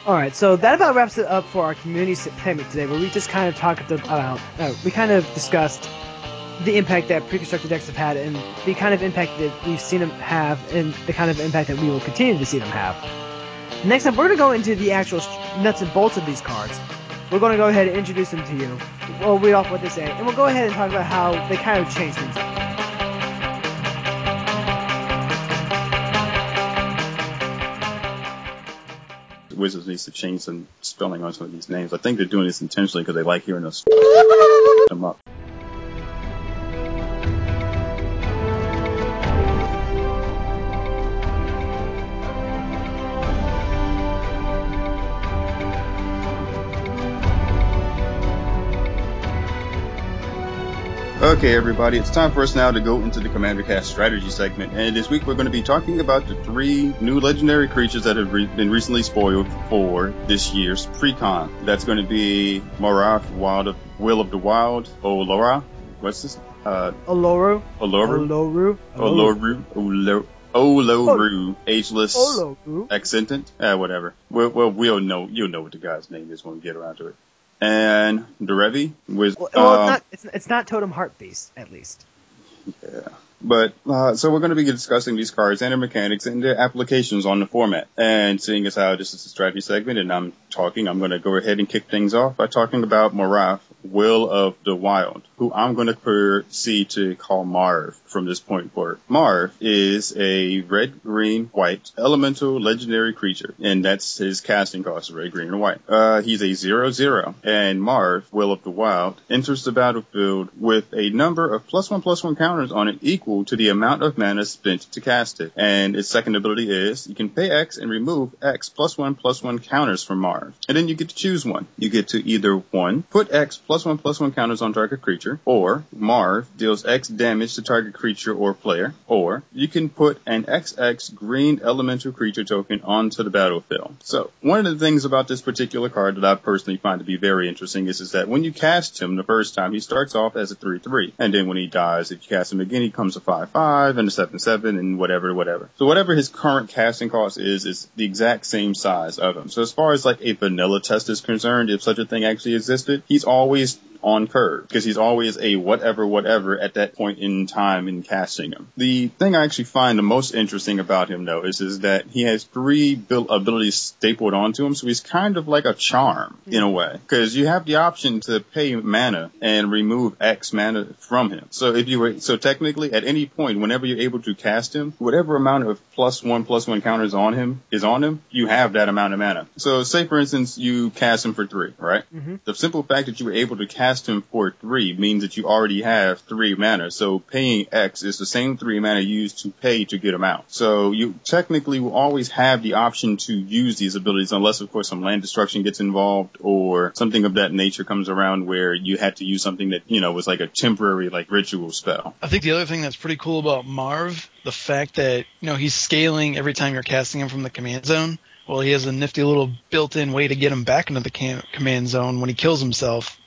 All right, so that about wraps it up for our community segment today, where we just kind of talked about, uh, we kind of discussed the impact that pre-constructed decks have had, and the kind of impact that we've seen them have, and the kind of impact that we will continue to see them have. Next up, we're going to go into the actual nuts and bolts of these cards. We're going to go ahead and introduce them to you. We'll read off what they say, and we'll go ahead and talk about how they kind of change things. Wizards needs to change some spelling on some of these names. I think they're doing this intentionally because they like hearing us them up. Okay, everybody, it's time for us now to go into the Commander Cast strategy segment. And this week we're going to be talking about the three new legendary creatures that have re- been recently spoiled for this year's Precon. That's going to be Marath, Wild of, Will of the Wild, Olora. What's this? Uh, Oloru. Oloru. Oloru. Oloru. Oloru. Oloru. Ageless. Oloru. Accentant. Uh, whatever. Well, well, we'll know. You'll know what the guy's name is when we get around to it. And Derevi was. Well, well, um, it's not. It's, it's not Totem Heart Beast, at least. Yeah. But uh, so we're going to be discussing these cards and their mechanics and their applications on the format. And seeing as how this is a strategy segment and I'm talking, I'm going to go ahead and kick things off by talking about Marath, Will of the Wild, who I'm going to proceed to call Marv from this point forward. Marv is a red, green, white elemental legendary creature, and that's his casting cost, red, green, and white. Uh, he's a zero zero, and Marv, Will of the Wild, enters the battlefield with a number of plus one plus one counters on it equal to the amount of mana spent to cast it. And its second ability is you can pay X and remove X plus one plus one counters from Marv. And then you get to choose one. You get to either one, put X plus one plus one counters on target creature, or Marv deals X damage to target creature or player, or you can put an XX green elemental creature token onto the battlefield. So one of the things about this particular card that I personally find to be very interesting is, is that when you cast him the first time, he starts off as a 3-3. And then when he dies, if you cast him again, he comes a 5-5 and a 7-7 and whatever, whatever. So whatever his current casting cost is, is the exact same size of him. So as far as like a vanilla test is concerned, if such a thing actually existed, he's always on curve because he's always a whatever, whatever at that point in time in casting him. The thing I actually find the most interesting about him though is, is that he has three bil- abilities stapled onto him. So he's kind of like a charm in a way because you have the option to pay mana and remove X mana from him. So if you were, so technically at any point, whenever you're able to cast him, whatever amount of plus one, plus one counters on him is on him, you have that amount of mana. So say for instance, you cast him for three, right? Mm-hmm. The simple fact that you were able to cast him for three means that you already have three mana. So paying X is the same three mana used to pay to get him out. So you technically will always have the option to use these abilities unless of course some land destruction gets involved or something of that nature comes around where you had to use something that, you know, was like a temporary like ritual spell. I think the other thing that's pretty cool about Marv, the fact that, you know, he's scaling every time you're casting him from the command zone. Well, he has a nifty little built-in way to get him back into the cam- command zone when he kills himself.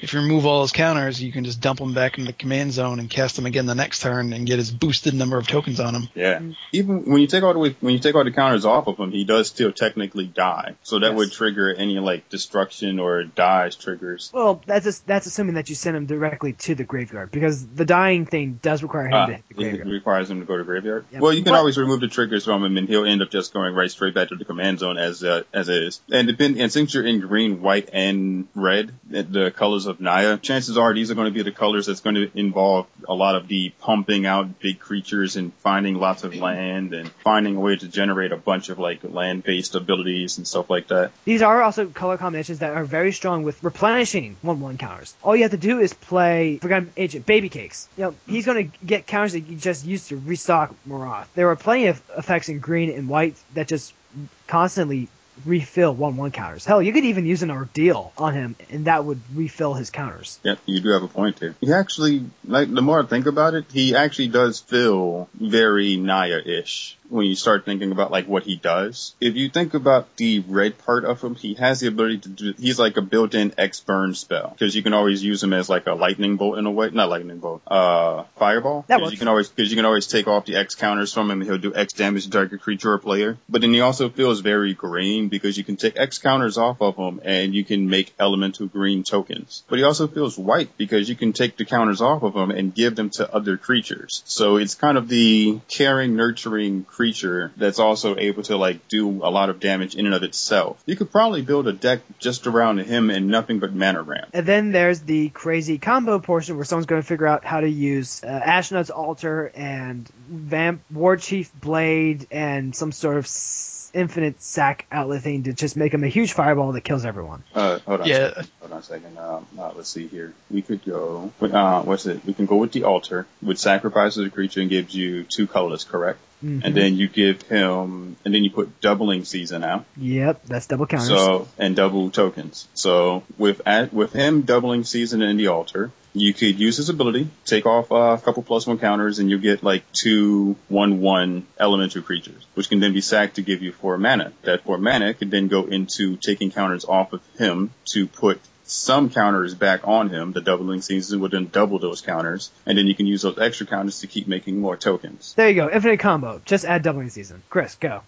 If you remove all his counters, you can just dump him back into the command zone and cast him again the next turn and get his boosted number of tokens on him. Yeah. Even when you take all the way, when you take all the counters off of him, he does still technically die. So that Yes. would trigger any like destruction or dies triggers. Well, that's just, that's assuming that you send him directly to the graveyard because the dying thing does require him Ah, to hit the it requires him to go to graveyard. Yeah. Well, you can But- always remove the triggers from him, and he'll end up just going right straight back to the command zone as uh, as is. And depend, and since you're in green, white, and red, the- the colors of Naya, chances are these are going to be the colors that's going to involve a lot of the pumping out big creatures and finding lots of land and finding a way to generate a bunch of like land-based abilities and stuff like that. These are also color combinations that are very strong with replenishing one one counters. All you have to do is play Forgotten Ancient Baby Cakes. You know, he's going to get counters that you just used to restock Marath. There are plenty of effects in green and white that just constantly refill one one counters. Hell, you could even use an ordeal on him and that would refill his counters. Yep, you do have a point there. He actually, like, the more I think about it, he actually does feel very Naya-ish when you start thinking about, like, what he does. If you think about the red part of him, he has the ability to do, he's like a built-in X-burn spell. Because you can always use him as, like, a lightning bolt in a way. Not lightning bolt, uh, fireball. That works. You can always, because you can always take off the X counters from him and he'll do X damage to target creature or player. But then he also feels very green because you can take X counters off of him and you can make elemental green tokens. But he also feels white because you can take the counters off of him and give them to other creatures. So it's kind of the caring, nurturing creature that's also able to like do a lot of damage in and of itself. You could probably build a deck just around him and nothing but mana ramp. And then there's the crazy combo portion where someone's going to figure out how to use uh, Altar and Vamp War Chief Blade and some sort of infinite sack outlet thing to just make him a huge fireball that kills everyone. Uh, hold on. a Yeah. second. Hold on a second. Um, uh, let's see here. We could go. Uh, what's it? We can go with the altar, which sacrifices a creature and gives you two colorless, correct? Mhm. And then you give him, and then you put doubling season out. Yep, that's double counters. So and double tokens. So with at, with him doubling season in the altar, you could use his ability, take off uh, a couple plus one counters, and you get like two one one elemental creatures, which can then be sacked to give you four mana. That four mana could then go into taking counters off of him to put some counters back on him. The doubling season would then double those counters, and then you can use those extra counters to keep making more tokens. there you go, infinite combo. Just add doubling season. Chris, go.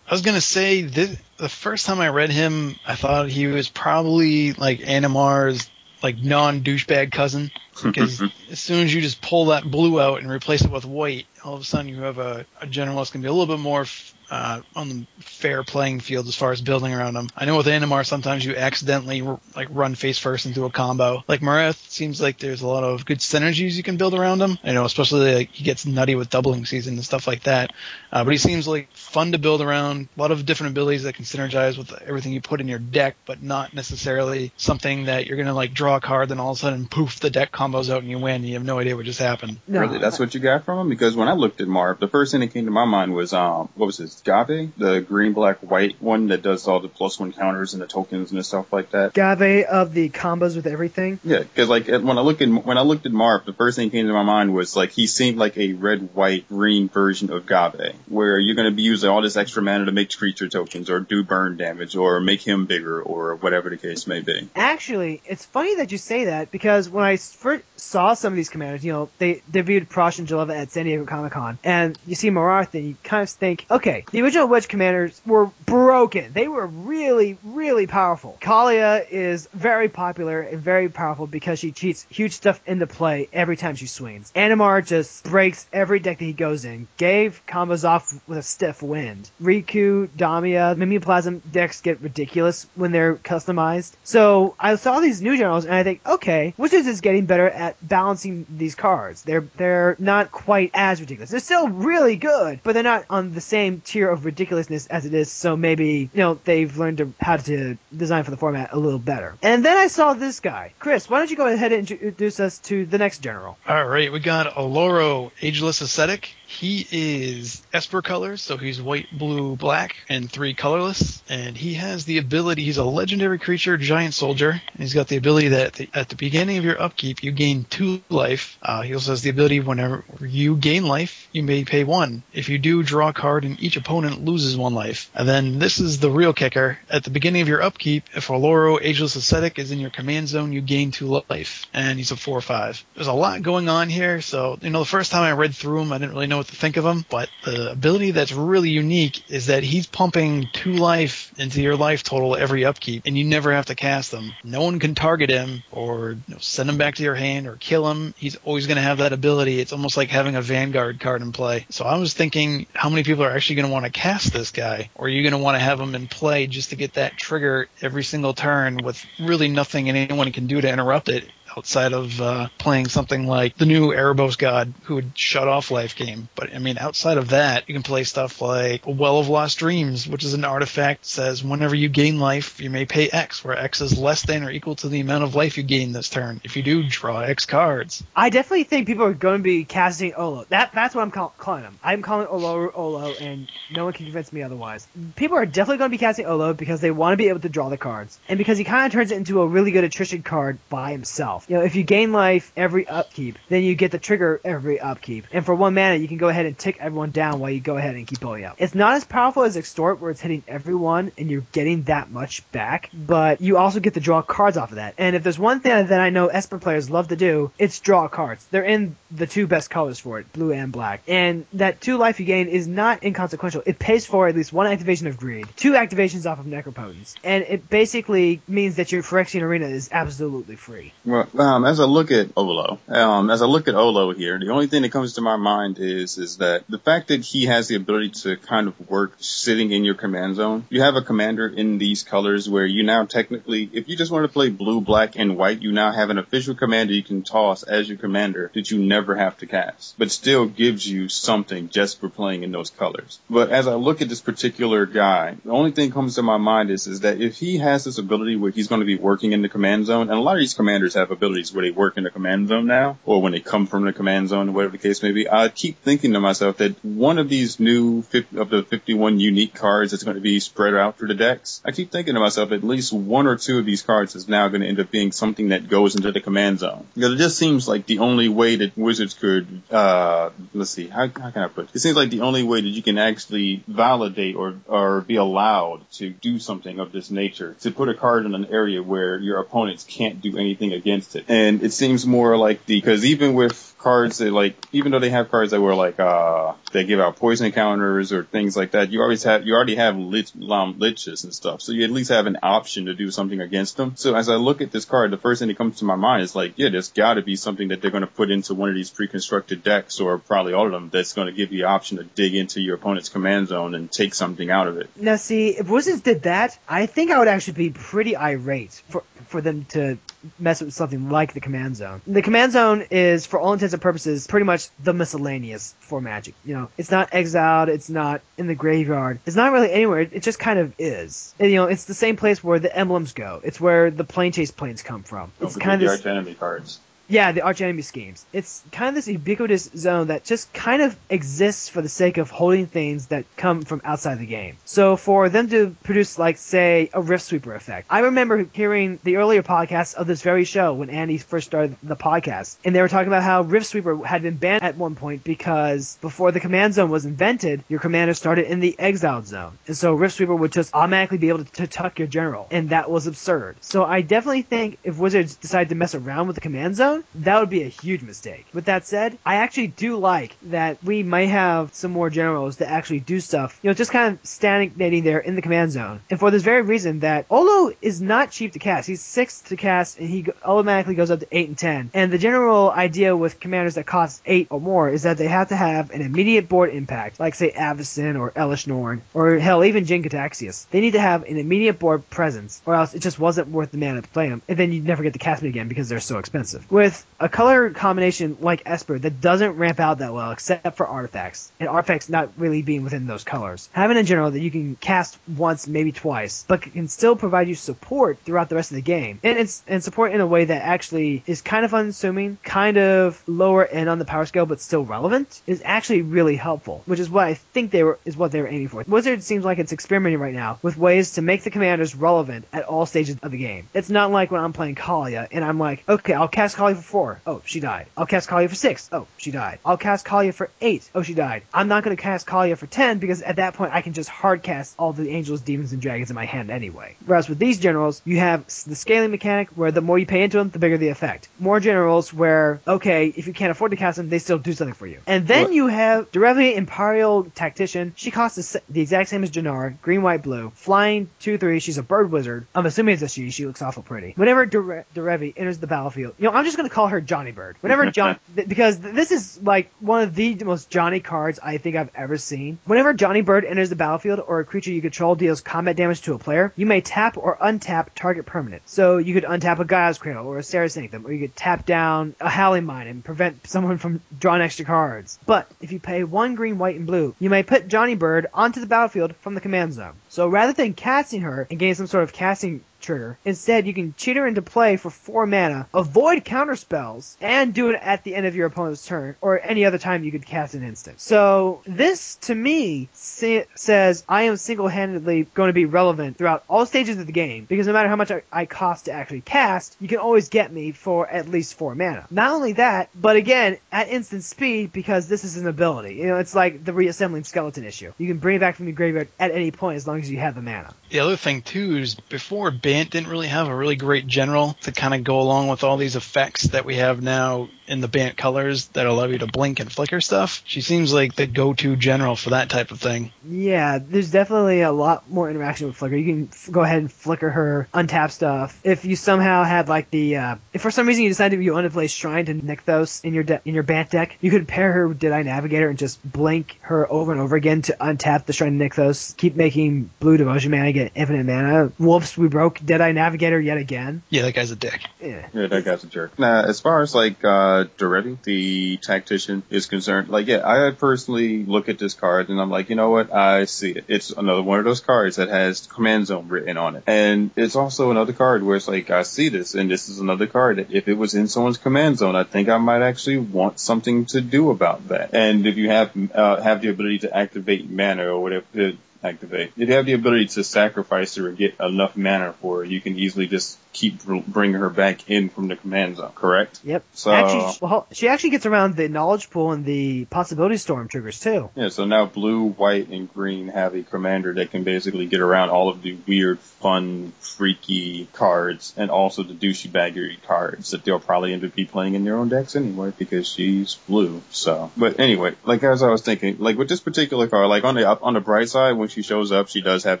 I was gonna say this, the first time I read him, I thought he was probably like Animar's like non douchebag cousin because as soon as you just pull that blue out and replace it with white, all of a sudden you have a, a general that's gonna be a little bit more f- uh, on the fair playing field as far as building around him. I know with Animar sometimes you accidentally r- like run face first into a combo. Like Marath seems like there's a lot of good synergies you can build around him. I know especially like he gets nutty with doubling season and stuff like that. Uh, but he seems like fun to build around. A lot of different abilities that can synergize with everything you put in your deck, but not necessarily something that you're gonna like draw a card, then all of a sudden poof, the deck combos out and you win. And you have no idea what just happened. No, Really, that's what you got from him? Because when I looked at Marv, the first thing that came to my mind was um, what was this? Ghave, the green, black, white one that does all the plus one counters and the tokens and stuff like that. Ghave of the combos with everything. Yeah, because like when I look at when I looked at Marv, the first thing that came to my mind was like he seemed like a red, white, green version of Ghave, where you're going to be using all this extra mana to make creature tokens or do burn damage or make him bigger or whatever the case may be. Actually, it's funny that you say that because when I first saw some of these commanders, you know, they debuted Prossh and Jeleva at San Diego Comic Con, and you see Marath, and you kind of think, okay, the original Witch commanders were broken. They were really, really powerful. Kaalia is very popular and very powerful because she cheats huge stuff into play every time she swings. Animar just breaks every deck that he goes in. Ghave combos off with a stiff wind. Riku, Damia, Mimeoplasm decks get ridiculous when they're customized. So I saw these new generals and I think, okay, Wizards is getting better at balancing these cards. They're they're not quite as ridiculous. They're still really good, but they're not on the same tier of ridiculousness as it is. So maybe you know they've learned to, how to design for the format a little better. And then I saw this guy, Chris. Why don't you go ahead and introduce us to the next general? All right, we got Aloro, Ageless Ascetic. He is Esper colors, so he's white, blue, black, and three colorless. And he has the ability, he's a legendary creature, giant soldier. And he's got the ability that at the, at the beginning of your upkeep, you gain two life. Uh, he also has the ability whenever you gain life, you may pay one. If you do, draw a card and each opponent loses one life. And then this is the real kicker. At the beginning of your upkeep, if Aloro, Ageless Ascetic is in your command zone, you gain two life. And he's a four or five. There's a lot going on here, so, you know, the first time I read through him, I didn't really know what to think of him, but the ability that's really unique is that he's pumping two life into your life total every upkeep, and you never have to cast them. No one can target him or you know, send him back to your hand or kill him. He's always going to have that ability. It's almost like having a Vanguard card in play. So I was thinking, how many people are actually going to want to cast this guy? Or are you going to want to have him in play just to get that trigger every single turn with really nothing anyone can do to interrupt it? Outside of uh, playing something like the new Erebos God, who would shut off life game. But I mean, outside of that, you can play stuff like Well of Lost Dreams, which is an artifact that says whenever you gain life, you may pay X, where X is less than or equal to the amount of life you gain this turn. If you do, draw X cards. I definitely think people are going to be casting Olo. That that's what I'm call, calling him. I'm calling Olo Olo, and no one can convince me otherwise. People are definitely going to be casting Olo because they want to be able to draw the cards, and because he kind of turns it into a really good attrition card by himself. You know, if you gain life every upkeep, then you get the trigger every upkeep, and for one mana, you can go ahead and tick everyone down while you go ahead and keep Olo up. It's not as powerful as Extort, where it's hitting everyone and you're getting that much back, but you also get to draw cards off of that. And if there's one thing that I know Esper players love to do, it's draw cards. They're in the two best colors for it, blue and black. And that two life you gain is not inconsequential. It pays for at least one activation of greed, two activations off of Necropotence, and it basically means that your Phyrexian Arena is absolutely free. Well, um, as I look at Olo, um, as I look at Olo here, the only thing that comes to my mind is is that the fact that he has the ability to kind of work sitting in your command zone. You have a commander in these colors where you now technically, if you just want to play blue, black, and white, you now have an official commander you can toss as your commander that you never have to cast, but still gives you something just for playing in those colors. But as I look at this particular guy, the only thing comes to my mind is is that if he has this ability where he's going to be working in the command zone, and a lot of these commanders have abilities where they work in the command zone now, or when they come from the command zone, or whatever the case may be, I keep thinking to myself that one of these new 50, of the 51 unique cards that's going to be spread out through the decks, I keep thinking to myself at least one or two of these cards is now going to end up being something that goes into the command zone. Because it just seems like the only way that Wizards could, uh, let's see, how, how can I put it? It seems like the only way that you can actually validate or, or be allowed to do something of this nature, to put a card in an area where your opponents can't do anything against. And it seems more like the, because even with cards that like, even though they have cards that were like, uh, they give out poison counters or things like that, you always have, you already have lich, um, liches and stuff. So you at least have an option to do something against them. So as I look at this card, the first thing that comes to my mind is like, yeah, there's gotta be something that they're going to put into one of these pre-constructed decks or probably all of them that's going to give you the option to dig into your opponent's command zone and take something out of it. Now, see, if Wizards did that, I think I would actually be pretty irate for for them to mess with something like the command zone. The command zone is, for all intents and purposes, pretty much the miscellaneous for Magic. You know, it's not exiled, it's not in the graveyard, it's not really anywhere. It just kind of is. And, you know, it's the same place where the emblems go. It's where the Planechase planes come from. It's kind of the arch enemy cards. Yeah, the arch enemy schemes. It's kind of this ubiquitous zone that just kind of exists for the sake of holding things that come from outside the game. So for them to produce, like, say, a Rift Sweeper effect, I remember hearing the earlier podcasts of this very show when Andy first started the podcast, and they were talking about how Rift Sweeper had been banned at one point because before the command zone was invented, your commander started in the exiled zone, and so Rift Sweeper would just automatically be able to, to tuck your general, and that was absurd. So I definitely think if Wizards decide to mess around with the command zone, that would be a huge mistake. With that said, I actually do like that we might have some more generals that actually do stuff, you know, just kind of stagnating there in the command zone. And for this very reason that Olo is not cheap to cast. He's six to cast and he automatically goes up to eight and ten. And the general idea with commanders that cost eight or more is that they have to have an immediate board impact, like say Avacyn or Elesh Norn, or hell, even Jin-Gitaxias. They need to have an immediate board presence, or else it just wasn't worth the mana to play them. And then you'd never get to cast them again because they're so expensive. With a color combination like Esper that doesn't ramp out that well except for artifacts, and artifacts not really being within those colors. Having a general that you can cast once, maybe twice, but can still provide you support throughout the rest of the game, and it's and support in a way that actually is kind of unassuming, kind of lower end on the power scale, but still relevant, is actually really helpful. Which is what I think they were is what they were aiming for. Wizard seems like it's experimenting right now with ways to make the commanders relevant at all stages of the game. It's not like when I'm playing Kaalia and I'm like, okay, I'll cast Kaalia for four. Oh, she died. I'll cast Kaalia for six. Oh, she died. I'll cast Kaalia for eight. Oh, she died. I'm not going to cast Kaalia for ten because at that point I can just hard cast all the angels, demons, and dragons in my hand anyway. Whereas with these generals, you have the scaling mechanic where the more you pay into them, the bigger the effect. More generals where, okay, if you can't afford to cast them, they still do something for you. And then What- you have Derevi Imperial Tactician. She costs the, the exact same as Jenara, green, white, blue. Flying 2-3, she's a bird wizard. I'm assuming it's a she, she looks awful pretty. Whenever Dere- Derevi enters the battlefield, you know, I'm just going to call her Johnny Bird. Whenever John, th- because this is like one of the most Johnny cards I think I've ever seen. Whenever Johnny Bird enters the battlefield or a creature you control deals combat damage to a player, you may tap or untap target permanent. So you could untap a Gaea's Cradle or a Serra's Sanctum, or you could tap down a Howling Mine and prevent someone from drawing extra cards. But if you pay one green, white, and blue, you may put Johnny Bird onto the battlefield from the command zone. So rather than casting her and getting some sort of casting trigger. Instead, you can her into play for 4 mana, avoid counter spells, and do it at the end of your opponent's turn, or any other time you could cast an instant. So, this, to me, sa- says I am single-handedly going to be relevant throughout all stages of the game, because no matter how much I, I cost to actually cast, you can always get me for at least 4 mana. Not only that, but again, at instant speed, because this is an ability. You know, it's like the reassembling skeleton issue. You can bring it back from the graveyard at any point as long as you have the mana. The other thing too is before Bant didn't really have a really great general to kind of go along with all these effects that we have now in the Bant colors that allow you to blink and flicker stuff. She seems like the go-to general for that type of thing. Yeah, there's definitely a lot more interaction with Flicker. You can f- go ahead and flicker her, untap stuff. If you somehow had like the, uh, if for some reason you decided you wanted to play Shrine to Nykthos in your de- in your Bant deck, you could pair her with Deadeye Navigator and just blink her over and over again to untap the Shrine to Nykthos. Keep making Blue Devotion Mana get infinite mana. Wolves, we broke Deadeye Navigator yet again. Yeah, that guy's a dick. Yeah. Yeah, that guy's a jerk. Now, as far as like uh Duretti, the tactician, is concerned, like yeah, I personally look at this card and I'm like, you know what, I see it. It's another one of those cards that has command zone written on it, and it's also another card where it's like I see this, and this is another card that if it was in someone's command zone, I think I might actually want something to do about that. And if you have uh, have the ability to activate mana or whatever. To, activate. If you have the ability to sacrifice or get enough mana for it, you can easily just keep bringing her back in from the command zone, correct? Yep. So- actually, well, she actually gets around the knowledge pool and the possibility storm triggers too. Yeah, so now blue, white, and green have a commander that can basically get around all of the weird, fun, freaky cards and also the douchebaggery cards that they'll probably end up be playing in their own decks anyway because she's blue. So, but anyway, like as I was thinking, like with this particular card, like on the up on the bright side, when she shows up, she does have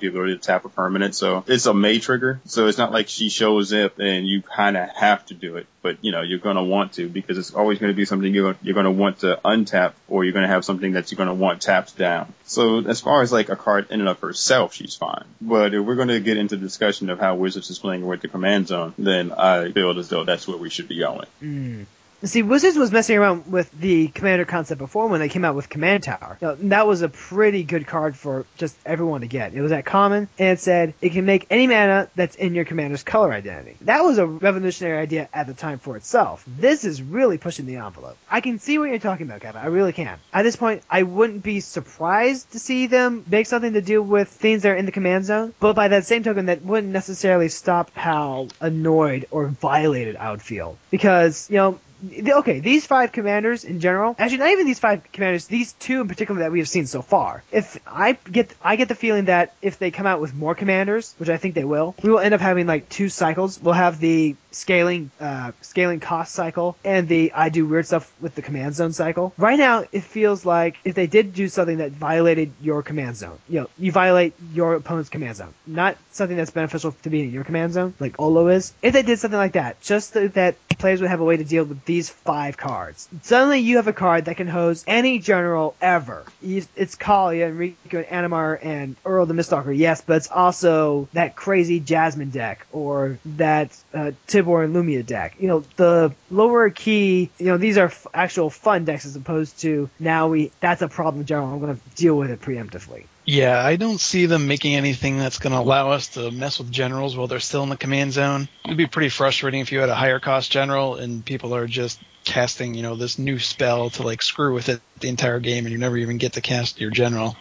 the ability to tap a permanent. So it's a May trigger. So it's not like she shows up and you kind of have to do it, but you know you're gonna want to because it's always going to be something you're you're gonna want to untap or you're gonna have something that you're gonna want tapped down. So as far as like a card in and of herself, she's fine. But if we're gonna get into discussion of how Wizards is playing with the command zone, then I feel as though that's where we should be going. Mm. See, Wizards was messing around with the commander concept before when they came out with Command Tower. Know, that was a pretty good card for just everyone to get. It was at common, and it said it can make any mana that's in your commander's color identity. That was a revolutionary idea at the time for itself. This is really pushing the envelope. I can see what you're talking about, Kevin. I really can. At this point, I wouldn't be surprised to see them make something to do with things that are in the command zone, but by that same token, that wouldn't necessarily stop how annoyed or violated I would feel. Because, you know, okay, these five commanders in general, actually not even these five commanders, these two in particular that we have seen so far. If I get, I get the feeling that if they come out with more commanders, which I think they will, we will end up having like two cycles. We'll have the scaling, uh, scaling cost cycle and the I do weird stuff with the command zone cycle. Right now, it feels like if they did do something that violated your command zone, you know, you violate your opponent's command zone, not something that's beneficial to be in your command zone, like Olo is. If they did something like that, just that players would have a way to deal with these five cards. Suddenly you have a card that can hose any general ever. It's Kaalia and Riku and Animar and Uril the Miststalker, yes, but it's also that crazy Jasmine deck or that uh, Tibor and Lumia deck. You know, the lower key, you know, these are f- actual fun decks as opposed to now we, that's a problem general. I'm going to deal with it preemptively. Yeah, I don't see them making anything that's going to allow us to mess with generals while they're still in the command zone. It'd be pretty frustrating if you had a higher cost general and people are just casting, you know, this new spell to like screw with it the entire game and you never even get to cast your general.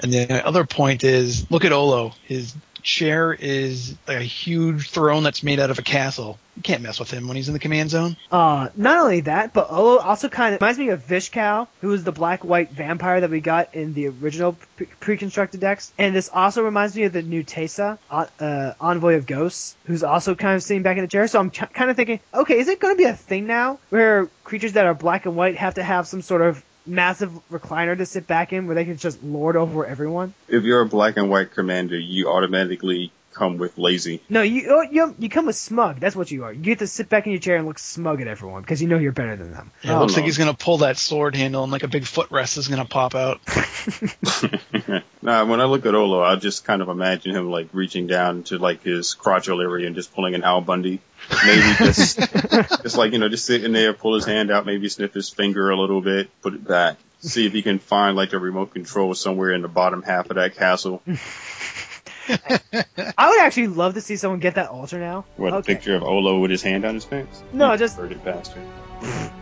And the other point is, look at Olo. His chair is a huge throne that's made out of a castle. You can't mess with him when he's in the command zone. Uh, not only that, but Olo also kind of reminds me of Vish Kal, who was the black-white vampire that we got in the original pre- pre-constructed decks. And this also reminds me of the new Teysa, uh, uh, Envoy of Ghosts, who's also kind of sitting back in the chair. So I'm ch- kind of thinking, okay, is it going to be a thing now where creatures that are black and white have to have some sort of massive recliner to sit back in where they can just lord over everyone? If you're a black and white commander, you automatically come with lazy. No, you oh, you you come with smug. That's what you are. You get to sit back in your chair and look smug at everyone because you know you're better than them. Yeah, it Oh, looks like he's going to pull that sword handle and like a big footrest is going to pop out. nah, when I look at Olo, I just kind of imagine him like reaching down to like his crotchal area and just pulling an Al Bundy. Maybe just, just like, you know, just sitting there, pull his hand out, maybe sniff his finger a little bit, put it back. See if he can find like a remote control somewhere in the bottom half of that castle. I would actually love to see someone get that altar now. What, a picture of Olo with his hand on his pants? No, You just- perverted bastard.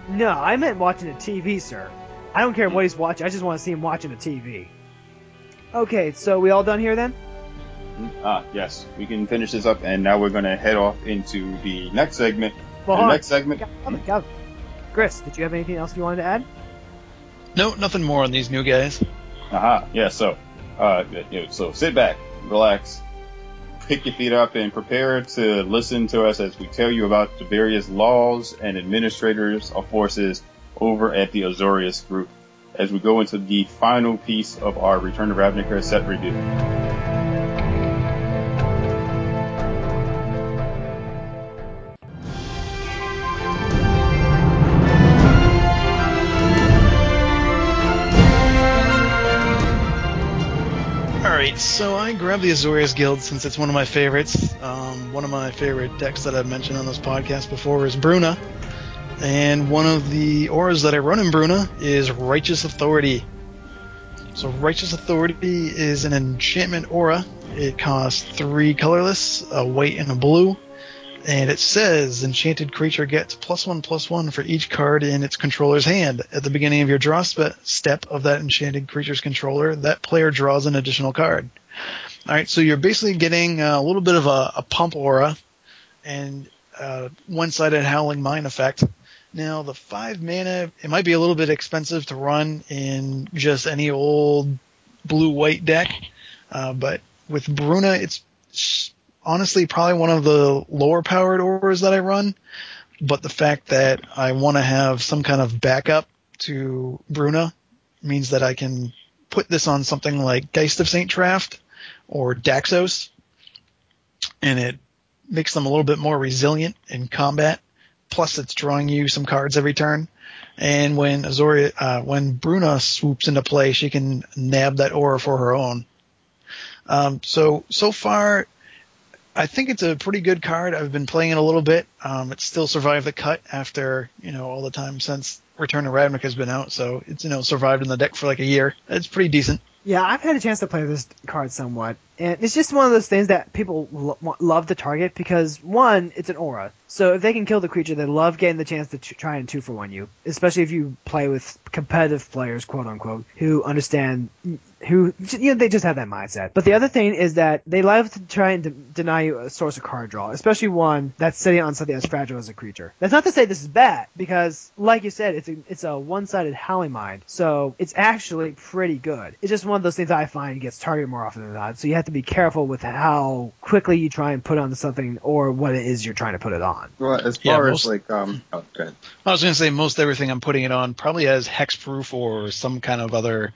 No, I meant watching the TV, sir. I don't care what he's watching. I just want to see him watching the TV. Okay, so we all done here then? Ah, yes. We can finish this up and now we're gonna head off into the next segment. Well, the hold next segment. on. Come on, come. Chris, did you have anything else you wanted to add? No, nothing more on these new guys. Aha, yeah, so, uh, so sit back, relax, pick your feet up and prepare to listen to us as we tell you about the various laws and administrators of forces over at the Azorius group as we go into the final piece of our Return to Ravnica set review. So I grabbed the Azorius Guild since it's one of my favorites. Um, one of my favorite decks that I've mentioned on this podcast before is Bruna. And one of the auras that I run in Bruna is Righteous Authority. So Righteous Authority is an enchantment aura. It costs three colorless, a white and a blue. And it says enchanted creature gets plus one plus one for each card in its controller's hand. At the beginning of your draw step of that enchanted creature's controller, that player draws an additional card. Alright, so you're basically getting a little bit of a, a pump aura and a one-sided howling mine effect. Now the five mana, it might be a little bit expensive to run in just any old blue-white deck, uh, but with Bruna, it's honestly probably one of the lower powered auras that I run. But the fact that I want to have some kind of backup to Bruna means that I can put this on something like Geist of Saint Traft or Daxos, and it makes them a little bit more resilient in combat. Plus, it's drawing you some cards every turn. And when Azoria, uh, when Bruna swoops into play, she can nab that aura for her own. Um, so so far, I think it's a pretty good card. I've been playing it a little bit. Um, it still survived the cut after you know all the time since Return to Ravnica has been out. So it's you know survived in the deck for like a year. It's pretty decent. Yeah, I've had a chance to play this card somewhat, and it's just one of those things that people lo- love to target because one, it's an aura. So if they can kill the creature, they love getting the chance to t- try and two for one you, especially if you play with competitive players, quote unquote, who understand, who you know they just have that mindset. But the other thing is that they love to try and de- deny you a source of card draw, especially one that's sitting on something as fragile as a creature. That's not to say this is bad because, like you said, it's a it's a one-sided howling mind, so it's actually pretty good. It's just one of those things I find gets targeted more often than not. So you have to be careful with how quickly you try and put on something or what it is you're trying to put it on. Well, as Yeah, far most- as like, um, oh, go ahead. I was going to say most everything I'm putting it on probably has hexproof or some kind of other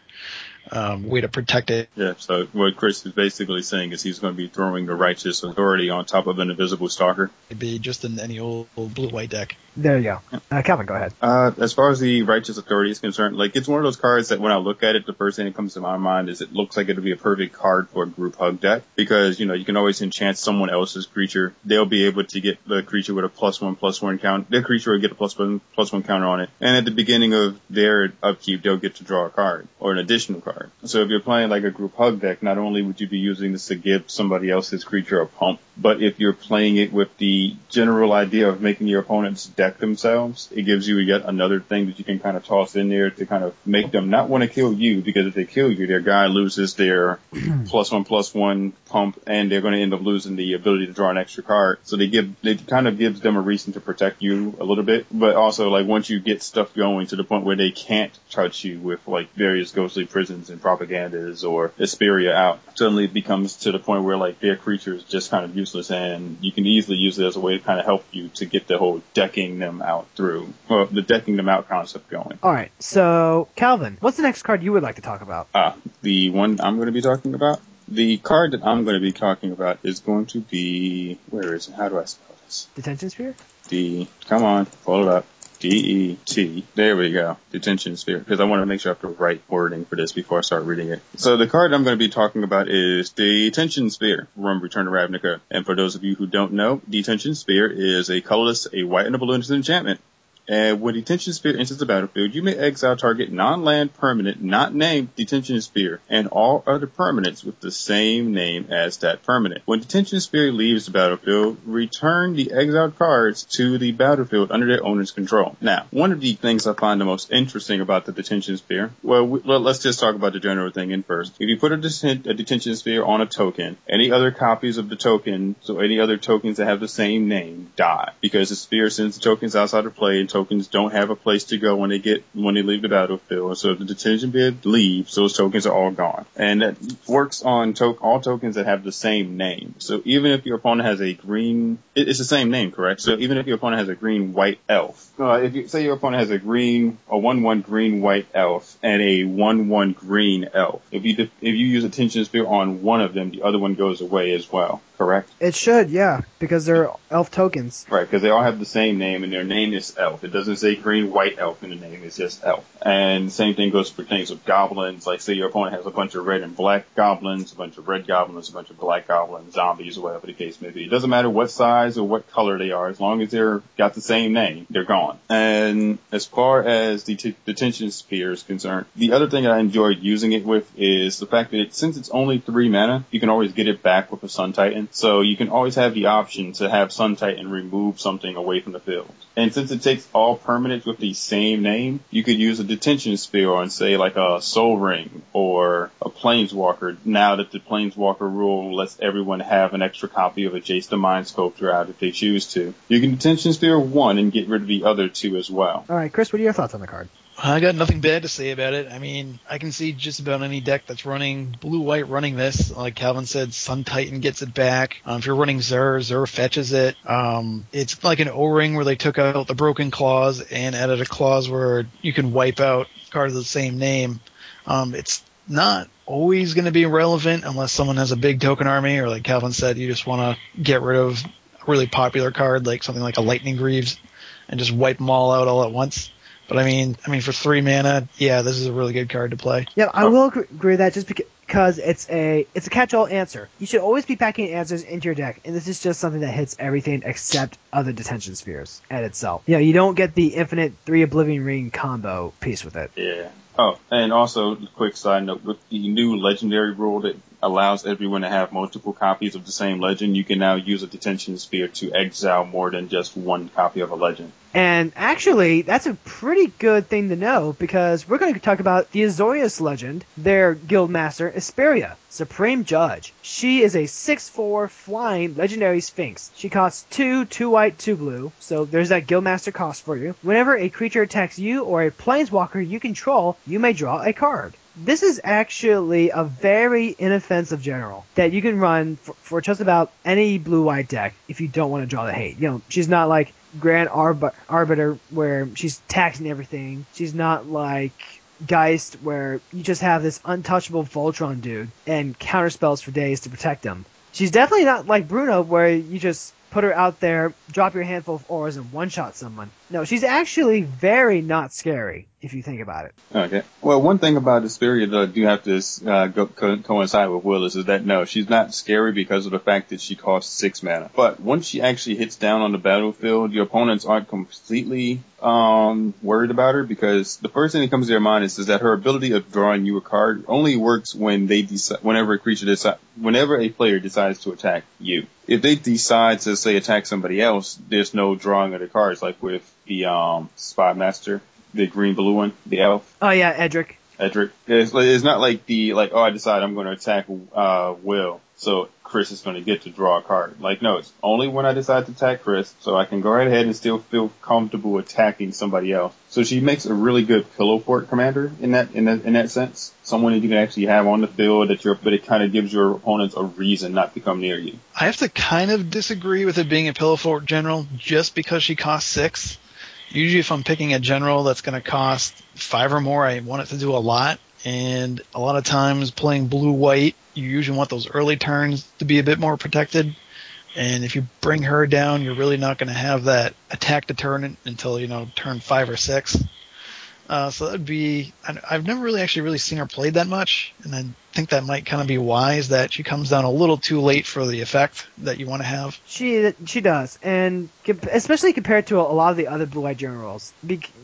um, way to protect it. Yeah, so what Chris is basically saying is he's going to be throwing the righteous authority on top of an invisible stalker. It'd be just in any old, old blue-white deck. There you go. Uh, Calvin, go ahead. Uh, as far as the righteous authority is concerned, like it's one of those cards that when I look at it, the first thing that comes to my mind is it looks like it'd be a perfect card for a group hug deck because you know you can always enchant someone else's creature. They'll be able to get the creature with a plus one plus one count. Their creature will get a plus one plus one counter on it, and at the beginning of their upkeep, they'll get to draw a card or an additional card. So if you're playing like a group hug deck, not only would you be using this to give somebody else's creature a pump, but if you're playing it with the general idea of making your opponents deck themselves, it gives you yet another thing that you can kind of toss in there to kind of make them not want to kill you because if they kill you, their guy loses their plus one plus one pump and they're going to end up losing the ability to draw an extra card. So they give, it kind of gives them a reason to protect you a little bit, but also like once you get stuff going to the point where they can't touch you with like various ghostly and propagandas or Asperia out, suddenly it becomes to the point where like their creature is just kind of useless and you can easily use it as a way to kind of help you to get the whole decking them out through, well, the decking them out concept going. All right. So, Calvin, what's the next card you would like to talk about? Ah, the one I'm going to be talking about? The card that I'm going to be talking about is going to be, where is it? How do I spell this? Detention Sphere? D, come on, pull it up. D-E-T. There we go. Detention sphere. Because I want to make sure I have the right wording for this before I start reading it. So the card I'm going to be talking about is Detention Sphere from Return to Ravnica. And for those of you who don't know, Detention Sphere is a colorless, a white and a blue enchantment. And when Detention Sphere enters the battlefield, you may exile target non-land permanent not named Detention Sphere and all other permanents with the same name as that permanent. When Detention Sphere leaves the battlefield, return the exiled cards to the battlefield under their owner's control. Now, one of the things I find the most interesting about the Detention Sphere, well, we, let's just talk about the general thing in first. If you put a, a Detention Sphere on a token, any other copies of the token, so any other tokens that have the same name, die because the sphere sends the tokens outside of play tokens don't have a place to go when they get when they leave the battlefield. So the detention bid leaves, those tokens are all gone. And that works on to- all tokens that have the same name. So even if your opponent has a green, it, it's the same name, correct? So even if your opponent has a green white elf, uh, if you say your opponent has a green, a one one green white elf and a one one green elf, if you def- if you use attention sphere on one of them, the other one goes away as well, correct? It should, yeah, because they're elf tokens. Right, because they all have the same name and their name is Elf. It doesn't say green, white elf in the name, it's just Elf. And same thing goes for things with goblins, like say your opponent has a bunch of red and black goblins, a bunch of red goblins, a bunch of black goblins, zombies, or whatever the case may be. It doesn't matter what size or what color they are, as long as they're got the same name, they're gone. And as far as the t- detention sphere is concerned, the other thing I enjoyed using it with is the fact that it, since it's only three mana, you can always get it back with a Sun Titan. So you can always have the option to have Sun Titan remove something away from the field. And since it takes all permanents with the same name, you could use a detention sphere and say like a Sol Ring or a Planeswalker now that the Planeswalker rule lets everyone have an extra copy of a Jace the Mind Sculptor out if they choose to. You can detention sphere one and get rid of the other two as well. All right, Chris, what are your thoughts on the card? I got nothing bad to say about it. I mean, I can see just about any deck that's running blue white running this. Like Calvin said, Sun Titan gets it back. Um, if you're running Zur, Zur fetches it. Um, it's like an O-ring where they took out the broken clause and added a clause where you can wipe out cards of the same name. Um, it's not always going to be relevant unless someone has a big token army, or like Calvin said, you just want to get rid of a really popular card like something like a Lightning Greaves and just wipe them all out all at once. But I mean, I mean, for three mana, yeah, this is a really good card to play. Yeah, I Oh. will agree agree with that just because it's a it's a catch-all answer. You should always be packing answers into your deck, and this is just something that hits everything except other detention spheres at itself. You know, you don't get the infinite three Oblivion Ring combo piece with it. Yeah. Oh, and also, quick side note, with the new legendary rule that allows everyone to have multiple copies of the same legend, you can now use a detention sphere to exile more than just one copy of a legend. And actually, that's a pretty good thing to know because we're going to talk about the Azorius legend, their guild master, Isperia, Supreme Judge. She is a 6-4 flying legendary sphinx. She costs 2, 2 white, 2 blue, so there's that Guildmaster cost for you. Whenever a creature attacks you or a planeswalker you control, you may draw a card. This is actually a very inoffensive general that you can run for, for just about any blue-white deck if you don't want to draw the hate. You know, she's not like Grand Arb- Arbiter where she's taxing everything. She's not like Geist where you just have this untouchable Voltron dude and counter spells for days to protect him. She's definitely not like Bruna where you just put her out there, drop your handful of auras and one-shot someone. No, she's actually very not scary if you think about it. Okay. Well, one thing about Isperia that I do have to uh, go, co- coincide with Willis is that no, she's not scary because of the fact that she costs six mana. But once she actually hits down on the battlefield, your opponents aren't completely um, worried about her because the first thing that comes to their mind is, is that her ability of drawing you a card only works when they decide, whenever a creature decides, whenever a player decides to attack you. If they decide to say attack somebody else, there's no drawing of the cards like with the um, Spymaster, the green blue one, the elf. Oh yeah, Edric. Edric. It's, it's not like the like oh I decide I'm going to attack uh Will, so Chris is going to get to draw a card. Like no, it's only when I decide to attack Chris, so I can go right ahead and still feel comfortable attacking somebody else. So she makes a really good pillow fort commander in that in that in that sense. Someone that you can actually have on the field that you're, but it kind of gives your opponents a reason not to come near you. I have to kind of disagree with it being a pillow fort general just because she costs six. Usually, if I'm picking a general that's going to cost five or more, I want it to do a lot. And a lot of times, playing blue white, you usually want those early turns to be a bit more protected. And if you bring her down, you're really not going to have that attack deterrent until you know turn five or six. Uh, so that would be. I- I've never really actually really seen her played that much, and I think that might kind of be wise that she comes down a little too late for the effect that you want to have. She she does, and especially compared to a, lot of the other blue eyed generals,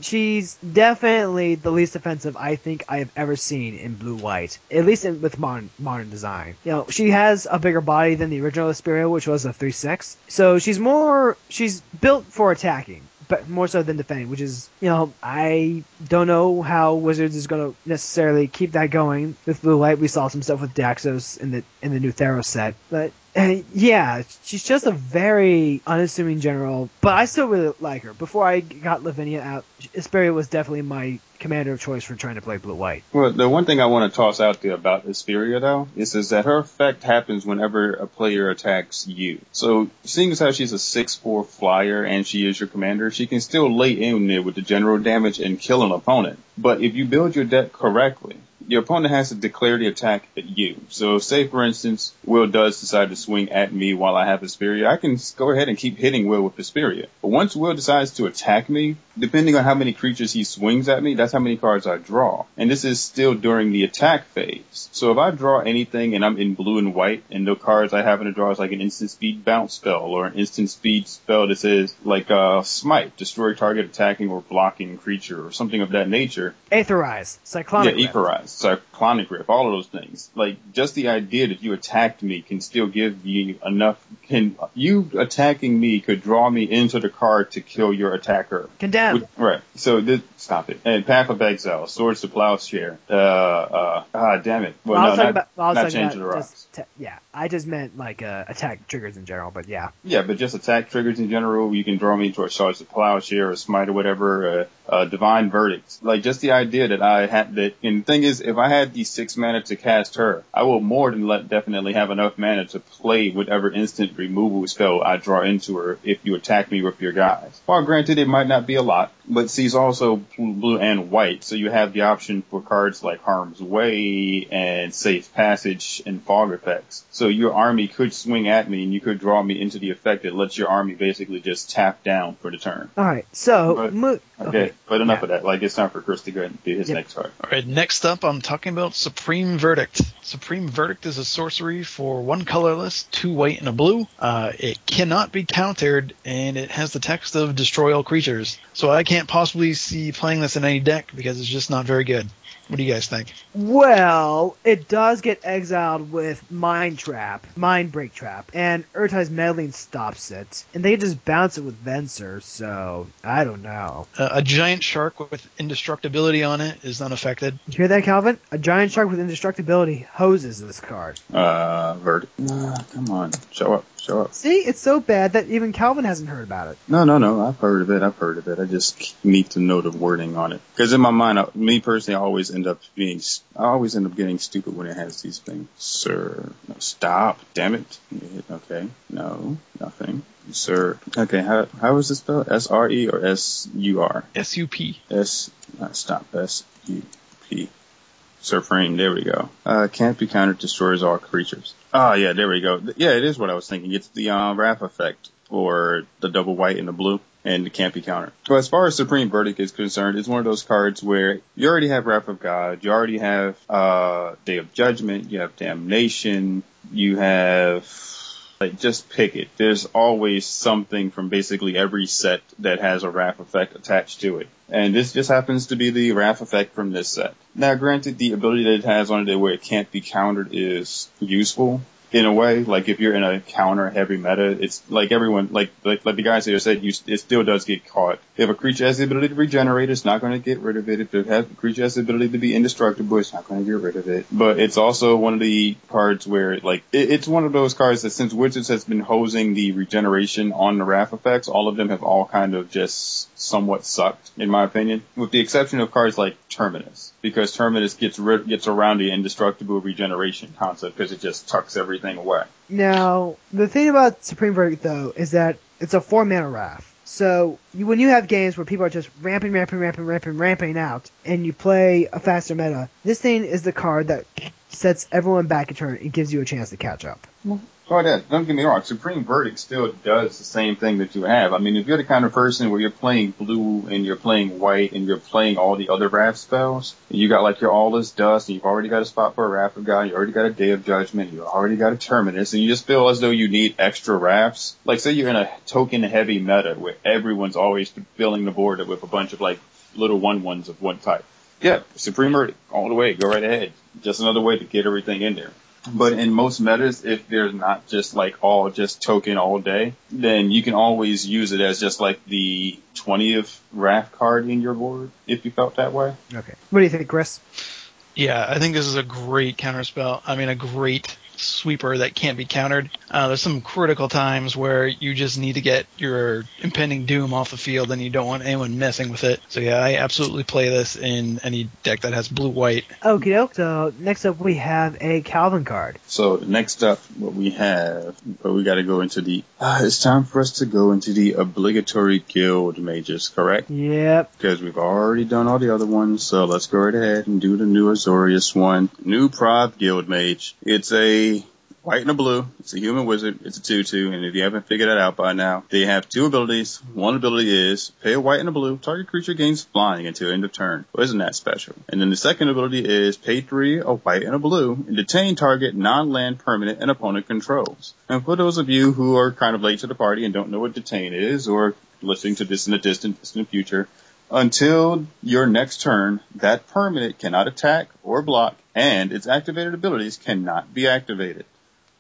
she's definitely the least offensive I think I have ever seen in blue white, at least in, with modern modern design. You know, she has a bigger body than the original Isperia, which was a three six, so she's more she's built for attacking. But more so than defending, which is, you know, I don't know how Wizards is going to necessarily keep that going with Blue Light. We saw some stuff with Daxos in the in the new Theros set, but Uh, yeah, she's just a very unassuming general, but I still really like her. Before I got Lavinia out, Isperia was definitely my commander of choice for trying to play blue white. Well, the one thing I want to toss out there about Isperia though is, is that her effect happens whenever a player attacks you. So seeing as how she's a six four flyer and she is your commander, she can still lay in there with the general damage and kill an opponent. But if you build your deck correctly, your opponent has to declare the attack at you. So say for instance, Will does decide to swing at me while I have Isperia, I can go ahead and keep hitting Will with Isperia. But once Will decides to attack me, depending on how many creatures he swings at me, that's how many cards I draw. And this is still during the attack phase. So if I draw anything and I'm in blue and white and the cards I happen to draw is like an instant speed bounce spell or an instant speed spell that says like uh smite, destroy target attacking or blocking creature or something of that nature. Aetherize, Cyclonic Yeah, Aetherize, Cyclonic Grip, all of those things. Like just the idea that you attacked me can still give you enough can you attacking me could draw me into the card to kill your attacker. Condemn. With- right. So this, stop it. And Path of Exile, Swords to Plowshare. Uh, uh, ah, damn it. Well, Well, no, not, about, well, not the rocks. just, te- yeah, I just meant like uh, attack triggers in general, but yeah. Yeah, but just attack triggers in general. You can draw me into a Swords to Plowshare, or Smite, or whatever. Uh, uh, Divine Verdicts. Like just the idea that I had that. And the thing is, if I had these six mana to cast her, I will more than let definitely have enough mana to play whatever instant removal spell I draw into her if you attack me with your guys. While granted, it might not be a lot, but she's also blue and white, so you have the option for cards like Harm's Way and Safe Passage and Fog effects. So your army could swing at me and you could draw me into the effect that lets your army basically just tap down for the turn. All right, so But- mo- Okay, but enough yeah. of that. Like it's time for Chris to go ahead and do his Yep. next card. All right, next up, I'm talking about Supreme Verdict. Supreme Verdict is a sorcery for one colorless, two white, and a blue. Uh, it cannot be countered, and it has the text of destroy all creatures. So I can't possibly see playing this in any deck because it's just not very good. What do you guys think? Well, it does get exiled with Mind Trap, Mind Break Trap, and Urtai's Meddling stops it, and they just bounce it with Venser, so I don't know. Uh, a giant shark with indestructibility on it is unaffected. You hear that, Calvin? A giant shark with indestructibility hoses this card. Uh, verdict. Ah, come on, show up, show up. See, it's so bad that even Calvin hasn't heard about it. No, no, no. I've heard of it. I've heard of it. I just need to know the wording on it. Because in my mind, I, me personally, I always end up being, I always end up getting stupid when it has these things. Sir, no, stop. Damn it. Okay. No, nothing. Sir. Okay. How how is this spelled? S R E or S U R? S-U-P. S. Uh, stop. S U P. Supreme. There we go. Uh, can't be countered. Destroys all creatures. Ah, yeah. There we go. Yeah, it is what I was thinking. It's the uh, Wrath effect for the double white and the blue. And it can't be countered. But as far as Supreme Verdict is concerned, it's one of those cards where you already have Wrath of God, you already have uh Day of Judgment, you have Damnation, you have like just pick it. There's always something from basically every set that has a Wrath effect attached to it. And this just happens to be the Wrath effect from this set. Now granted the ability that it has on it where it can't be countered is useful in a way. Like if you're in a counter heavy meta, it's like everyone, like, like, like the guys here said, you, it still does get caught. If a creature has the ability to regenerate, it's not going to get rid of it. If it has, a creature has the ability to be indestructible, it's not going to get rid of it. But it's also one of the cards where, like, it, it's one of those cards that since Wizards has been hosing the regeneration on the Wrath effects, all of them have all kind of just somewhat sucked, in my opinion. With the exception of cards like Terminus. Because Terminus gets rid, gets around the indestructible regeneration concept because it just tucks everything away. Now, the thing about Supreme Verdict, though, is that it's a four mana wrath. So you, when you have games where people are just ramping, ramping, ramping, ramping, ramping out, and you play a faster meta, this thing is the card that sets everyone back a turn and gives you a chance to catch up. Mm-hmm. Yeah, don't get me wrong. Supreme Verdict still does the same thing that you have. I mean, if you're the kind of person where you're playing blue and you're playing white and you're playing all the other wrath spells, you got like your All Is Dust, and you've already got a spot for a Wrath of God, you already got a Day of Judgment, you already got a Terminus, and you just feel as though you need extra wraths. Like, say you're in a token heavy meta where everyone's always filling the board with a bunch of like little one ones of one type. Yeah, Supreme Verdict, all the way, go right ahead. Just another way to get everything in there. But in most metas, if they're not just like all just token all day, then you can always use it as just like the 20th wrath card in your board if you felt that way. Okay. What do you think, Chris? Yeah, I think this is a great counterspell. I mean, a great sweeper that can't be countered. Uh, there's some critical times where you just need to get your impending doom off the field and you don't want anyone messing with it. So yeah, I absolutely play this in any deck that has blue white. Okie doke. So next up we have a Calvin card. So next up, what we have, but we got to go into the. Uh, it's time for us to go into the obligatory guild mages, correct? Yep. Because we've already done all the other ones, so let's go right ahead and do the new Azorius one. New Prahv Guild Mage. It's a white and a blue. It's a human wizard. It's a 2-2, and if you haven't figured that out by now, they have two abilities. One ability is pay a white and a blue. Target creature gains flying until end of turn. Well, isn't that special? And then the second ability is pay three, a white and a blue, and detain target non-land permanent and opponent controls. And for those of you who are kind of late to the party and don't know what detain is, or listening to this in the distant, distant future, until your next turn, that permanent cannot attack or block, and its activated abilities cannot be activated.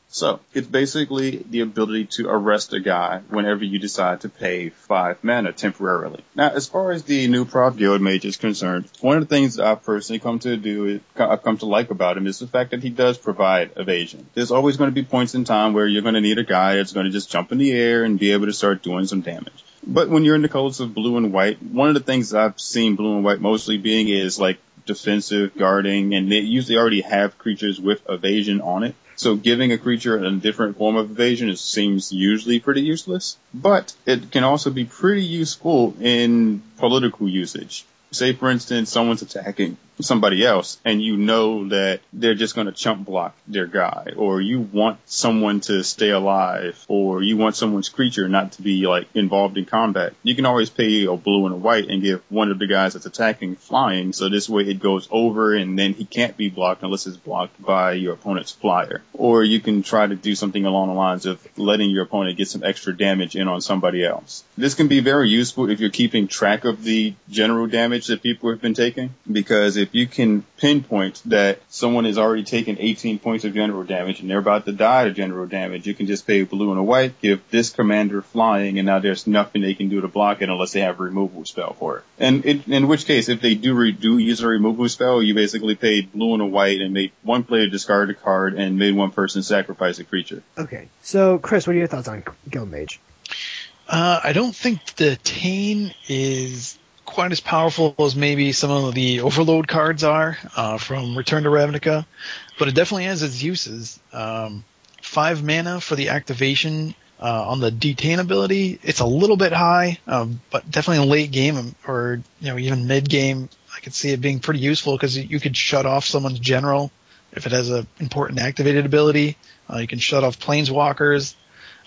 So it's basically the ability to arrest a guy whenever you decide to pay five mana temporarily. Now, as far as the new Prahv Guild Mage is concerned, one of the things that I've personally come to do, I've come to like about him is the fact that he does provide evasion. There's always going to be points in time where you're going to need a guy that's going to just jump in the air and be able to start doing some damage. But when you're in the colors of blue and white, one of the things I've seen blue and white mostly being is like defensive guarding, and they usually already have creatures with evasion on it. So giving a creature a different form of evasion is, seems usually pretty useless, but it can also be pretty useful in political usage. Say for instance, someone's attacking somebody else and you know that they're just going to chump block their guy or you want someone to stay alive or you want someone's creature not to be like involved in combat. You can always pay a blue and a white and give one of the guys that's attacking flying so this way it goes over and then he can't be blocked unless it's blocked by your opponent's flyer. Or you can try to do something along the lines of letting your opponent get some extra damage in on somebody else. This can be very useful if you're keeping track of the general damage that people have been taking because if if you can pinpoint that someone has already taken 18 points of general damage and they're about to die of general damage, you can just pay blue and a white, give this commander flying, and now there's nothing they can do to block it unless they have a removal spell for it. And it, in which case, if they do re- do use a removal spell, you basically paid blue and a white and made one player discard a card and made one person sacrifice a creature. Okay. So, Chris, what are your thoughts on Guild Mage? Uh, I don't think detain is quite as powerful as maybe some of the overload cards are uh, from Return to Ravnica, but it definitely has its uses. Um, five mana for the activation uh, on the detain ability. It's a little bit high, um, but definitely in late game or you know even mid game, I could see it being pretty useful because you could shut off someone's general if it has an important activated ability. Uh, you can shut off planeswalkers.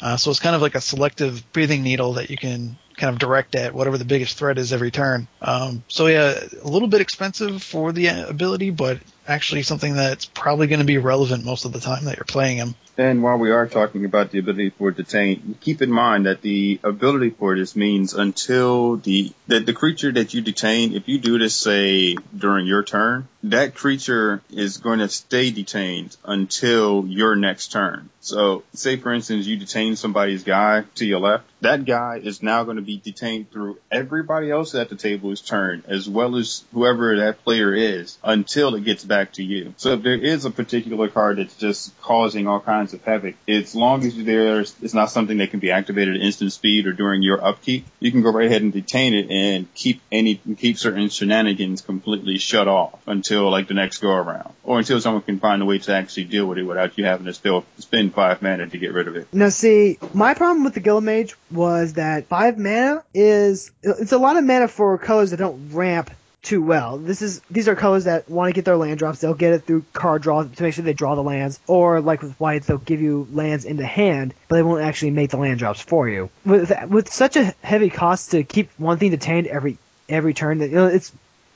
Uh, so it's kind of like a selective Pithing Needle that you can kind of direct at whatever the biggest threat is every turn. Um, so yeah, a little bit expensive for the ability, but actually something that's probably going to be relevant most of the time that you're playing him. And while we are talking about the ability for detain, keep in mind that the ability for this means until the that the creature that you detain, if you do this say during your turn, that creature is going to stay detained until your next turn. So say for instance you detain somebody's guy to your left, that guy is now going to be detained through everybody else at the table's turn, as well as whoever that player is, until it gets back to you. So if there is a particular card that's just causing all kinds of havoc, as long as there's it's not something that can be activated at instant speed or during your upkeep, you can go right ahead and detain it and keep any keep certain shenanigans completely shut off until like the next go around, or until someone can find a way to actually deal with it without you having to still spend five mana to get rid of it. Now, see, my problem with the Guild Mage was that five mana is it's a lot of mana for colors that don't ramp too well. This is these are colors that want to get their land drops. They'll get it through card draw to make sure they draw the lands, or like with whites, they'll give you lands into hand, but they won't actually make the land drops for you. With with such a heavy cost to keep one thing detained every every turn, that you know, it's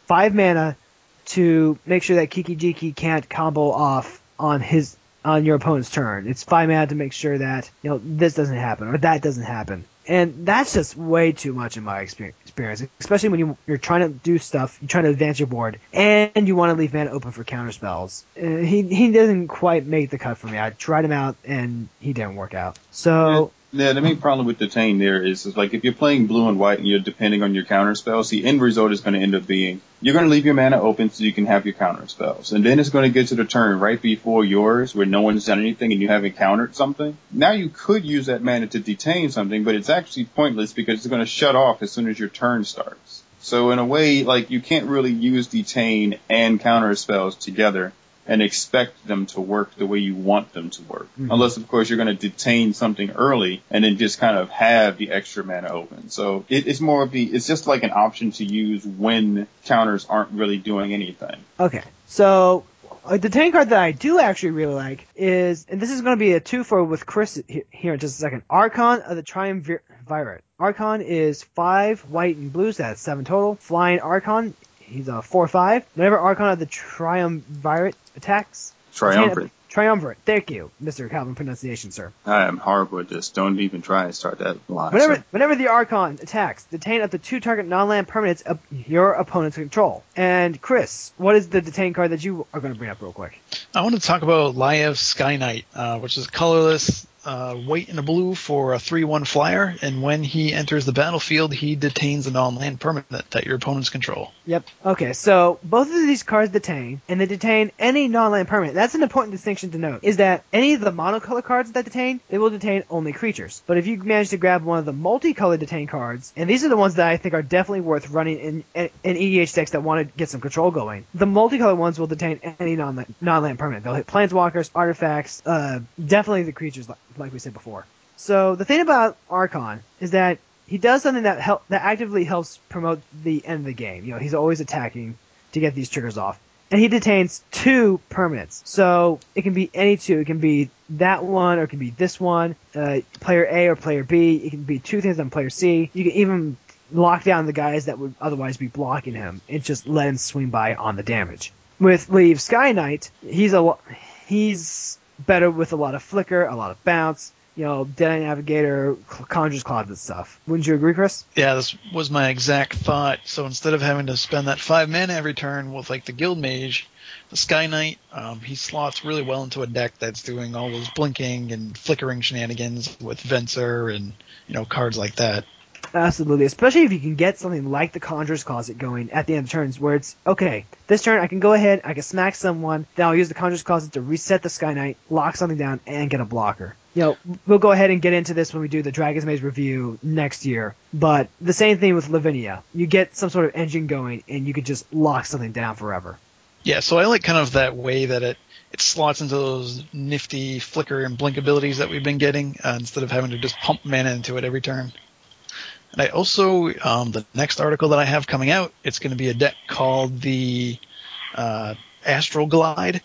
five mana to make sure that Kiki Jiki can't combo off on his on your opponent's turn. It's five mana to make sure that you know this doesn't happen or that doesn't happen. And that's just way too much in my experience, especially when you, you're trying to do stuff, you're trying to advance your board, and you want to leave mana open for counter spells. Uh, he he doesn't quite make the cut for me. I tried him out, and he didn't work out. So. Yeah, the main problem with detain there is, is like if you're playing blue and white and you're depending on your counter spells, the end result is going to end up being you're going to leave your mana open so you can have your counter spells. And then it's going to get to the turn right before yours where no one's done anything and you haven't countered something. Now you could use that mana to detain something, but it's actually pointless because it's going to shut off as soon as your turn starts. So in a way, like you can't really use detain and counter spells together and expect them to work the way you want them to work. Mm-hmm. Unless, of course, you're going to detain something early and then just kind of have the extra mana open. So it, it's more of the, it's just like an option to use when counters aren't really doing anything. Okay. So the detain card that I do actually really like is, and this is going to be a two for with Chris here in just a second. Archon of the Triumvirate. Archon is five white and blue, so that's seven total. Flying Archon He's a four five. Whenever Archon of the Triumvirate attacks. Triumvirate. Triumvirate. Thank you, Mr. Calvin pronunciation, sir. I am horrible at this. Don't even try to start that line. Whenever, sir. whenever the Archon attacks, detain up to two target non-land permanents of your opponent's control. And Chris, what is the detain card that you are going to bring up real quick? I want to talk about Lyev Sky Knight, uh, which is colorless uh, white and a blue for a 3-1 flyer, and when he enters the battlefield, he detains a non-land permanent that your opponents control. Yep. Okay, so both of these cards detain, and they detain any non-land permanent. That's an important distinction to note, is that any of the monocolor cards that detain, they will detain only creatures. But if you manage to grab one of the multicolored detain cards, and these are the ones that I think are definitely worth running in, in, in EDH decks that want to get some control going, the multicolored ones will detain any non-land, non-land permanent. They'll hit planeswalkers, artifacts, uh, definitely the creatures like we said before. So the thing about Archon is that he does something that help that actively helps promote the end of the game. You know, he's always attacking to get these triggers off. And he detains two permanents. So it can be any two. It can be that one or it can be this one, uh, player A or player B. It can be two things on player C. You can even lock down the guys that would otherwise be blocking him and just let him swing by on the damage. With Lyev Sky Knight, he's a he's better with a lot of flicker, a lot of bounce, you know, Deadeye Navigator, Conjurer's Closet stuff. Wouldn't you agree, Chris? Yeah, this was my exact thought. So instead of having to spend that five mana every turn with like the Guild Mage, the Sky Knight, um, he slots really well into a deck that's doing all those blinking and flickering shenanigans with Venser and you know cards like that. Absolutely, especially if you can get something like the Conjurer's Closet going at the end of turns, where it's okay. This turn I can go ahead, I can smack someone, then I'll use the Conjurer's Closet to reset the Sky Knight, lock something down, and get a blocker. You know, we'll go ahead and get into this when we do the Dragon's Maze review next year. But the same thing with Lavinia. You get some sort of engine going, and you could just lock something down forever. Yeah, so I like kind of that way that it it slots into those nifty flicker and blink abilities that we've been getting uh, instead of having to just pump mana into it every turn. And I also, um, the next article that I have coming out, it's going to be a deck called the uh, Astral Glide.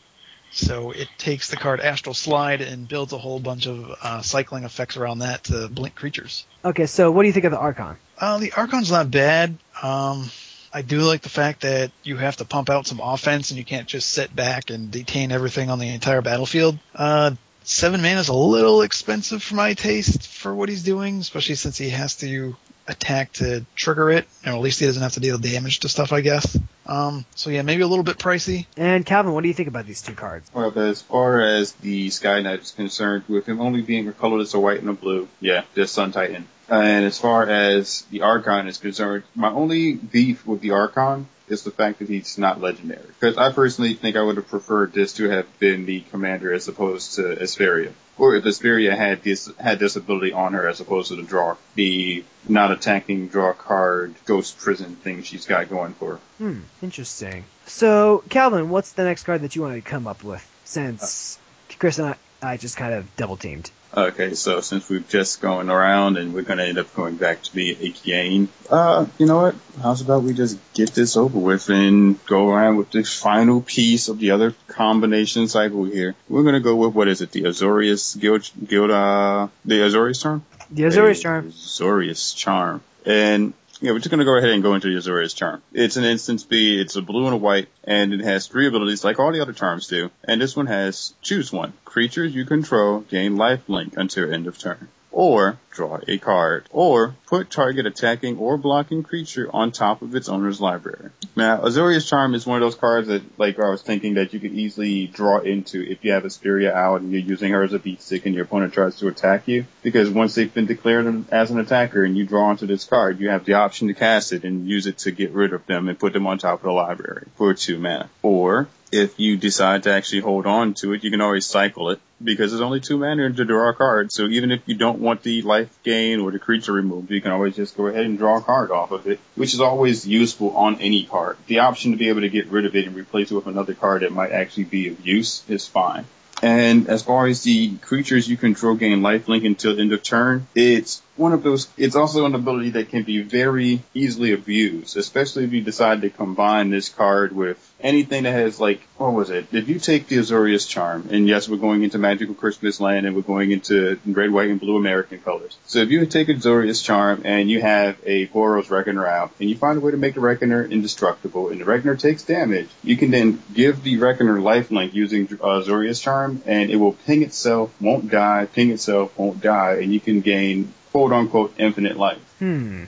So it takes the card Astral Slide and builds a whole bunch of uh, cycling effects around that to blink creatures. Okay, so what do you think of the Archon? Uh, the Archon's not bad. Um, I do like the fact that you have to pump out some offense and you can't just sit back and detain everything on the entire battlefield. Uh, seven mana is a little expensive for my taste for what he's doing, especially since he has to attack to trigger it, or at least he doesn't have to deal damage to stuff, I guess. Um, so yeah, maybe a little bit pricey. And Calvin, what do you think about these two cards? Well, as far as the Sky Knight is concerned, with him only being a colorless, a white and a blue, yeah, just Sun Titan. And as far as the Archon is concerned, my only beef with the Archon is the fact that he's not legendary. Because I personally think I would have preferred this to have been the commander as opposed to Isperia. Or if Isperia had this had this ability on her as opposed to the draw the not attacking draw card ghost prison thing she's got going for her. Hmm, interesting. So Calvin, what's the next card that you want to come up with? Since uh, Chris and I, I just kind of double teamed. Okay, so since we've just going around and we're gonna end up going back to be a game, uh, you know what? How's about we just get this over with and go around with the final piece of the other combination cycle here? We're gonna go with what is it? The Azorius Guild, Guild, uh, the Azorius Charm? The Azorius Charm. Azorius Charm. And yeah, we're just going to go ahead and go into Azorius charm. It's an instant speed, it's a blue and a white, and it has three abilities like all the other charms do. And this one has choose one. Creatures you control gain life link until end of turn. or draw a card, or put target attacking or blocking creature on top of its owner's library. Now, Azorius Charm is one of those cards that, like I was thinking, that you could easily draw into if you have Isperia out and you're using her as a beat stick and your opponent tries to attack you. Because once they've been declared as an attacker and you draw onto this card, you have the option to cast it and use it to get rid of them and put them on top of the library for two mana. Or if you decide to actually hold on to it, you can always cycle it because there's only two mana to draw a card. So even if you don't want the life gain or the creature removed, you can always just go ahead and draw a card off of it, which is always useful on any card. The option to be able to get rid of it and replace it with another card that might actually be of use is fine. And as far as the creatures you control gain lifelink until end of turn, it's one of those, it's also an ability that can be very easily abused, especially if you decide to combine this card with anything that has like, what was it? If you take the Azorius Charm, and yes, we're going into Magical Christmas Land and we're going into red, white, and blue American colors. So if you take Azorius Charm and you have a Boros Reckoner out, and you find a way to make the Reckoner indestructible, and the Reckoner takes damage, you can then give the Reckoner lifelink using uh, Azorius Charm, and it will ping itself, won't die, ping itself, won't die, and you can gain quote unquote infinite life. Hmm.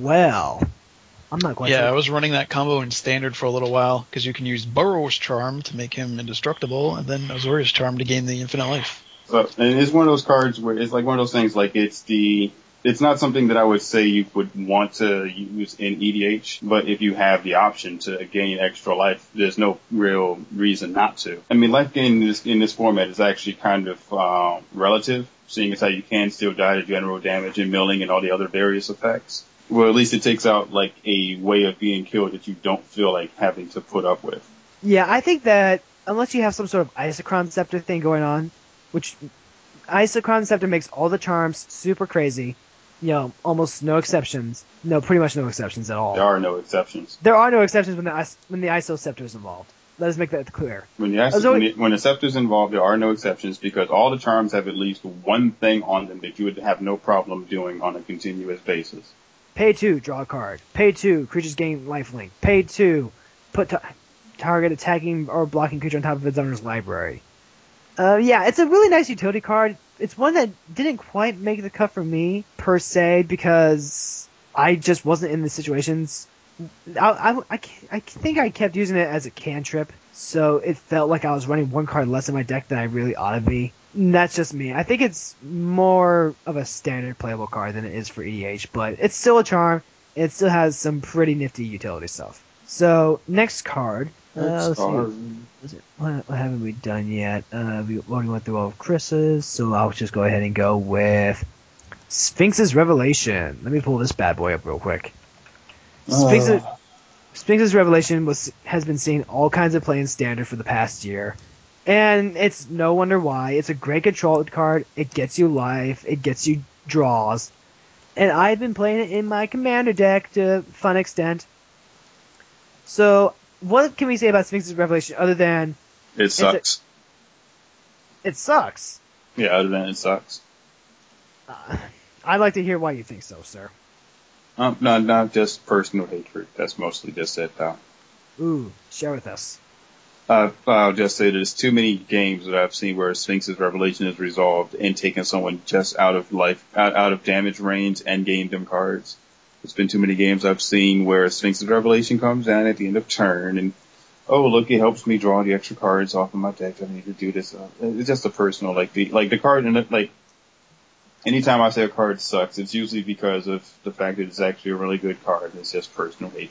Well, I'm not quite Yeah, sure. I was running that combo in standard for a little while because you can use Boros Charm to make him indestructible, and then Azorius Charm to gain the infinite life. So, and it's one of those cards where it's like one of those things like it's the it's not something that I would say you would want to use in EDH, but if you have the option to gain extra life, there's no real reason not to. I mean, life gain in this in this format is actually kind of uh, relative, seeing as how you can still die to general damage and milling and all the other various effects. Well, at least it takes out like a way of being killed that you don't feel like having to put up with. Yeah, I think that unless you have some sort of Isochron Scepter thing going on, which Isochron Scepter makes all the charms super crazy, you know, almost no exceptions. No, pretty much no exceptions at all. There are no exceptions. There are no exceptions when the Is- when the ISO Scepter is involved. Let us make that clear. When the, Iso- Azori- when, the, when the scepter's involved, there are no exceptions because all the charms have at least one thing on them that you would have no problem doing on a continuous basis. Pay two, draw a card. Pay two, creatures gain lifelink. Pay two, put ta- target attacking or blocking creature on top of its owner's library. Uh, yeah, it's a really nice utility card. It's one that didn't quite make the cut for me per se because I just wasn't in the situations. I, I, I, ca- I think I kept using it as a cantrip, so it felt like I was running one card less in my deck than I really ought to be. And That's just me. I think it's more of a standard playable card than it is for EDH, but it's still a charm. It still has some pretty nifty utility stuff. So next card. Uh. What, what haven't we done yet? Uh, we already went through all of Chris's, so I'll just go ahead and go with Sphinx's Revelation. Let me pull this bad boy up real quick. Sphinx's, Sphinx's Revelation was has been seeing all kinds of play in standard for the past year. And it's no wonder why. It's a great control card. It gets you life. It gets you draws. And I've been playing it in my commander deck to fun extent. So, what can we say about Sphinx's Revelation other than It sucks. it sucks? yeah, other than it sucks. Uh, I'd like to hear why you think so, sir. Um, not not just personal hatred. That's mostly just it, though. Ooh, share with us. Uh, I'll just say there's too many games that I've seen where Sphinx's Revelation is resolved and taking someone just out of life, out, out of damage range and gained them cards. It's been too many games I've seen where Sphinx's Revelation comes down at the end of turn and, oh look, it helps me draw the extra cards off of my deck. I need to do this. Uh, It's just a personal, like the, like the card and like, anytime I say a card sucks, it's usually because of the fact that it's actually a really good card. It's just personal hatred.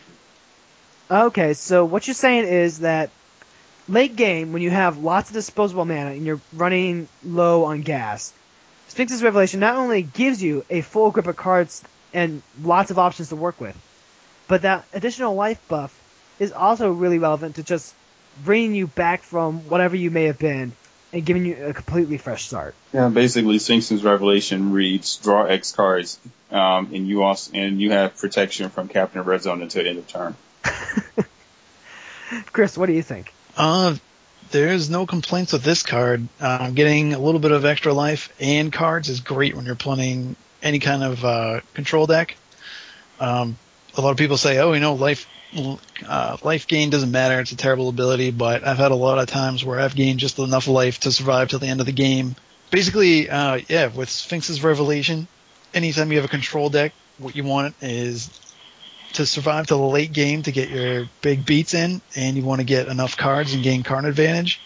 Okay, so what you're saying is that late game, when you have lots of disposable mana and you're running low on gas, Sphinx's Revelation not only gives you a full grip of cards and lots of options to work with, but that additional life buff is also really relevant to just bringing you back from whatever you may have been giving you a completely fresh start. Yeah, basically, Sphinx's Revelation reads draw X cards, um, and you also and you have protection from Captain of Red Zone until the end of turn. Chris, what do you think? Uh, there's no complaints with this card. Uh, getting a little bit of extra life and cards is great when you're playing any kind of uh, control deck. Um, a lot of people say, "Oh, you know, life uh, life gain doesn't matter; it's a terrible ability." But I've had a lot of times where I've gained just enough life to survive till the end of the game basically, uh, yeah, with Sphinx's Revelation, anytime you have a control deck, what you want is to survive to the late game to get your big beats in, and you want to get enough cards and gain card advantage.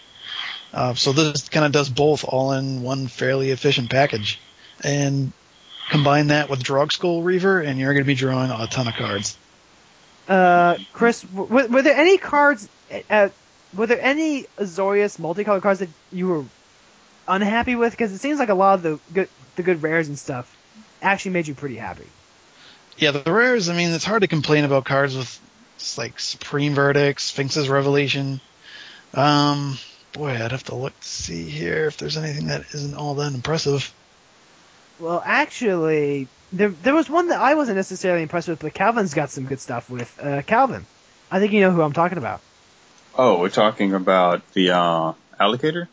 Uh, so this kind of does both all in one fairly efficient package. And combine that with Drogskol Reaver, and you're going to be drawing a ton of cards. Uh, Chris, were, were there any cards? Uh, were there any Azorius multicolored cards that you were unhappy with? Because it seems like a lot of the good, the good rares and stuff actually made you pretty happy. Yeah, the rares. I mean, it's hard to complain about cards with like Supreme Verdict, Sphinx's Revelation. Um, boy, I'd have to look to see here if there's anything that isn't all that impressive. Well, actually, there there was one that I wasn't necessarily impressed with, but Calvin's got some good stuff with. Uh, Calvin, I think you know who I'm talking about. Oh, we're talking about the uh, allocator.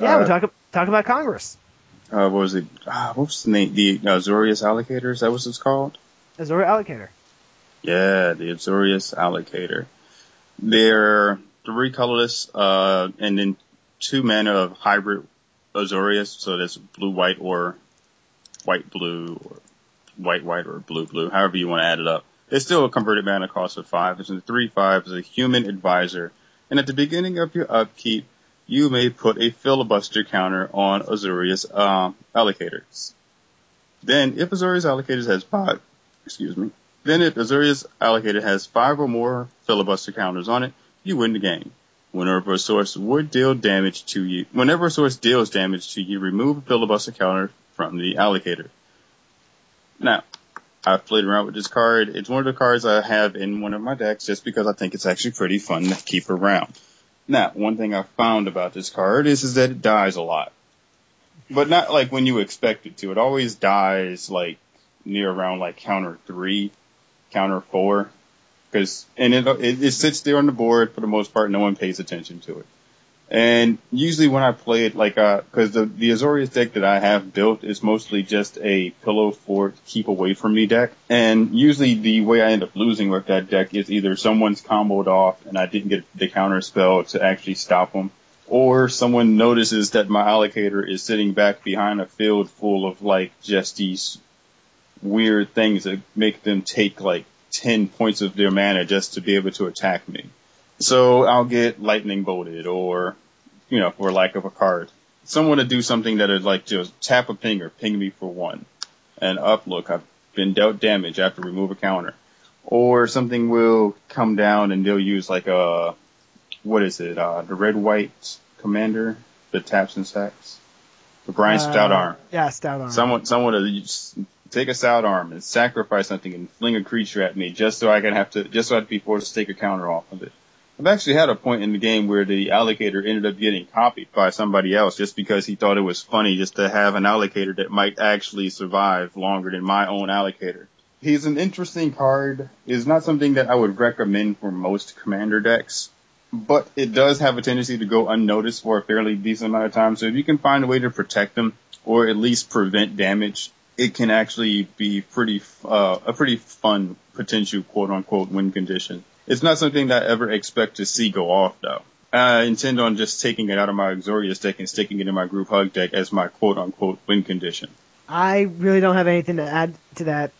Yeah, Uh, we're talking talking about Congress. Uh, what was it? Uh, what was the name? The uh, Azorius allocator. Is that what it's called? Azorius Allocator. Yeah, the Azorius allocator. They're three colorless, uh, and then two men of hybrid Azorius. So that's blue white or white blue or white white or blue blue, however you want to add it up. It's still a converted mana cost of five. It's a three five. It's a human advisor, and at the beginning of your upkeep, you may put a filibuster counter on Azorius um, allocators. Then, if Azorius allocators has five, excuse me, then if Azorius allocator has five or more filibuster counters on it, you win the game. Whenever a source would deal damage to you, whenever a source deals damage to you, remove a filibuster counter from the allocator. Now, I've played around with this card. It's one of the cards I have in one of my decks just because I think it's actually pretty fun to keep around. Now, one thing I found about this card is, is that it dies a lot. But not like when you expect it to. It always dies like near around like counter three, counter four. Cause, and it, it, it sits there on the board for the most part. No one pays attention to it. And usually when I play it, like, uh, cause the, the Azorius deck that I have built is mostly just a pillow fort keep away from me deck. And usually the way I end up losing with that deck is either someone's comboed off and I didn't get the counter spell to actually stop them, or someone notices that my allocator is sitting back behind a field full of like just these weird things that make them take like 10 points of their mana just to be able to attack me. So I'll get lightning bolted or, you know, for lack of a card. Someone to do something that would like just tap a ping or ping me for one. And up, look, I've been dealt damage. I have to remove a counter. Or something will come down and they'll use like a, what is it, uh, the red white commander that taps and stacks? The Brion Stout Uh, Arm. Yeah, Stoutarm. Someone, someone to take a stout arm and sacrifice something and fling a creature at me just so I can have to, just so I'd be forced to take a counter off of it. I've actually had a point in the game where the allocator ended up getting copied by somebody else just because he thought it was funny just to have an allocator that might actually survive longer than my own allocator. He's an interesting card. Is not something that I would recommend for most commander decks, but it does have a tendency to go unnoticed for a fairly decent amount of time. So if you can find a way to protect them or at least prevent damage, it can actually be pretty uh, a pretty fun potential quote unquote win condition. It's not something that I ever expect to see go off though. I intend on just taking it out of my Azorius deck and sticking it in my group hug deck as my quote unquote win condition. I really don't have anything to add to that.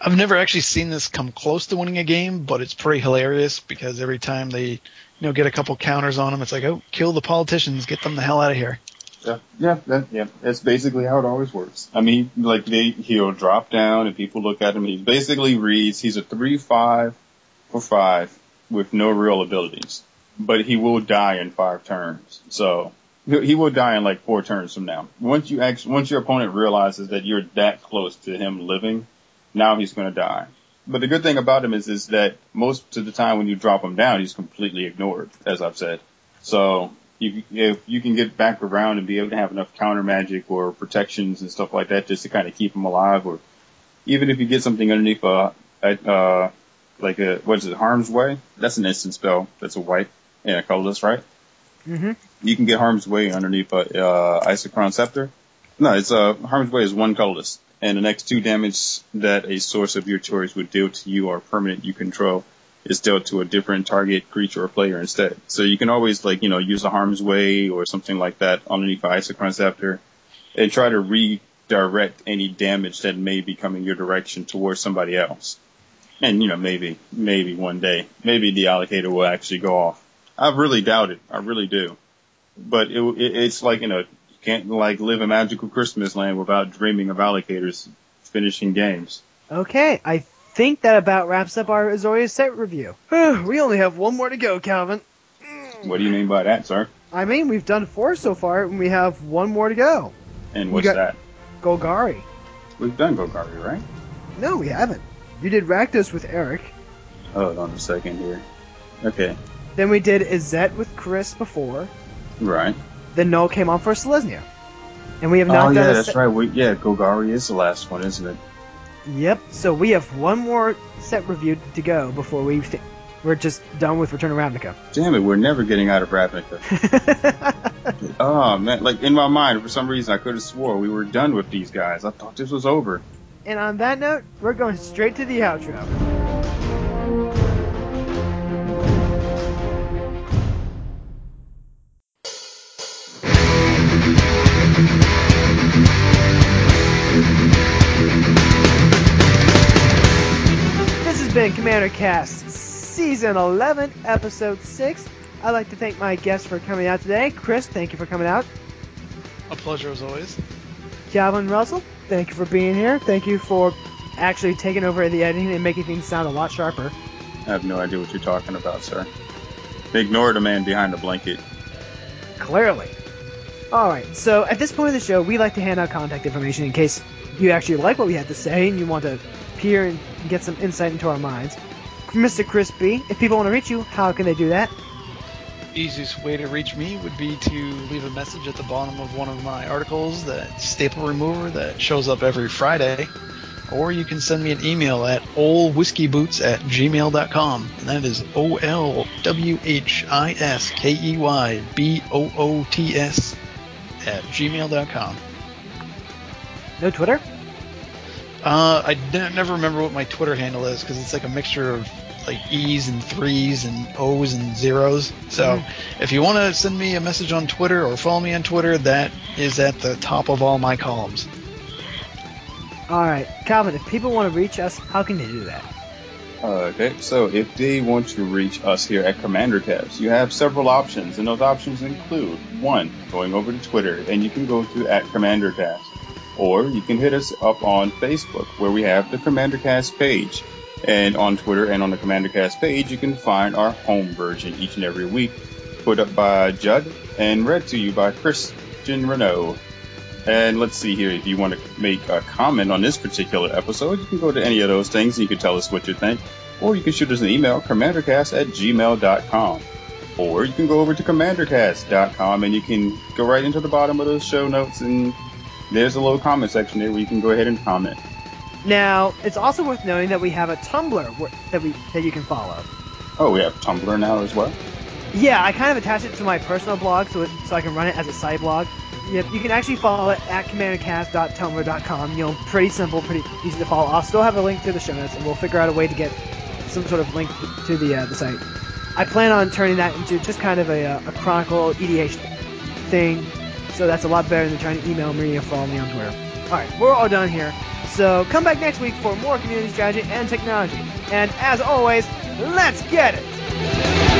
I've never actually seen this come close to winning a game, but it's pretty hilarious because every time they, you know, get a couple counters on them, it's like, oh, kill the politicians, get them the hell out of here. Yeah, yeah, that, yeah. That's basically how it always works. I mean, like they, he'll drop down and people look at him. He basically reads. He's a three five for five with no real abilities, but he will die in five turns. So he will die in like four turns from now. Once you actually, once your opponent realizes that you're that close to him living, now he's going to die. But the good thing about him is, is that most of the time when you drop him down, he's completely ignored, as I've said. So you, if you can get back around and be able to have enough counter magic or protections and stuff like that just to kind of keep him alive, or even if you get something underneath a, a uh, like a, what is it, harm's way? That's an instant spell. That's a white and a colorless, right? hmm You can get harm's way underneath a, uh, Isochron Scepter. No, it's, uh, harm's way is one colorless. And the next two damage that a source of your choice would deal to you are permanent you control. is dealt to a different target creature or player instead. So you can always like, you know, use a harm's way or something like that underneath an Isochron Scepter and try to redirect any damage that may be coming your direction towards somebody else. And you know, maybe, maybe one day, maybe the allocator will actually go off. I really doubt it. I really do. But it, it, it's like, you know, you can't like live a magical Christmas land without dreaming of allocators finishing games. Okay, I think that about wraps up our Azorius set review. we only have one more to go, Calvin. Mm. What do you mean by that, sir? I mean, we've done four so far, and we have one more to go. And what's that? Golgari. We've done Golgari, right? No, we haven't. You did Rakdos with Eric. Hold on a second here. Okay. Then we did Izzet with Chris before. Right. Then Noel came on for Selesnya. And we have not oh done yeah, that's set- right. We, yeah, Golgari is the last one, isn't it? Yep. So we have one more set review to go before we we're just done with Return of Ravnica. Damn it, we're never getting out of Ravnica. oh man, like in my mind, for some reason, I could have swore we were done with these guys. I thought this was over. And on that note, we're going straight to the outro. This has been Commandercast Season 11, Episode 6. I'd like to thank my guests for coming out today. Chris, thank you for coming out. A pleasure as always. Calvin Russell, thank you for being here. Thank you for actually taking over the editing and making things sound a lot sharper. I have no idea what you're talking about, sir. Ignore the man behind the blanket. Clearly. Alright, so at this point of the show, we like to hand out contact information in case you actually like what we had to say and you want to peer and get some insight into our minds. Mr. Crispy, if people want to reach you, how can they do that? Easiest way to reach me would be to leave a message at the bottom of one of my articles, that staple remover that shows up every Friday. Or you can send me an email at olwhiskeyboots at gmail.com. And that is O L W H I S K E Y B O O T S at gmail.com. No Twitter? Uh, I never remember what my Twitter handle is because it's like a mixture of like E's and threes and O's and zeros. So mm-hmm. if you want to send me a message on Twitter or follow me on Twitter, that is at the top of all my columns. Alright, Calvin, if people want to reach us, how can they do that? Uh, okay, so if they want to reach us here at Commander Cast, you have several options, and those options include one, going over to Twitter, and you can go to at Commander Cast, or you can hit us up on Facebook, where we have the Commander Cast page, and on Twitter and on the Commander Cast page, you can find our home version each and every week, put up by Judd and read to you by Christian Renault. And let's see here, if you want to make a comment on this particular episode, you can go to any of those things and you can tell us what you think. Or you can shoot us an email, commandercast at gmail.com. Or you can go over to commandercast.com and you can go right into the bottom of those show notes and there's a little comment section there where you can go ahead and comment. Now, it's also worth noting that we have a Tumblr where, that we that you can follow. Oh, we have Tumblr now as well. Yeah, I kind of attached it to my personal blog so it, so I can run it as a side blog. Yep, you can actually follow it at commandercast.tumblr.com. You know, pretty simple, pretty easy to follow. I'll still have a link to the show notes, and we'll figure out a way to get some sort of link to the uh, the site. I plan on turning that into just kind of a, uh, a chronicle EDH thing, so that's a lot better than trying to email me or follow me on Twitter. All right, we're all done here. So come back next week for more community strategy and technology. And as always, let's get it.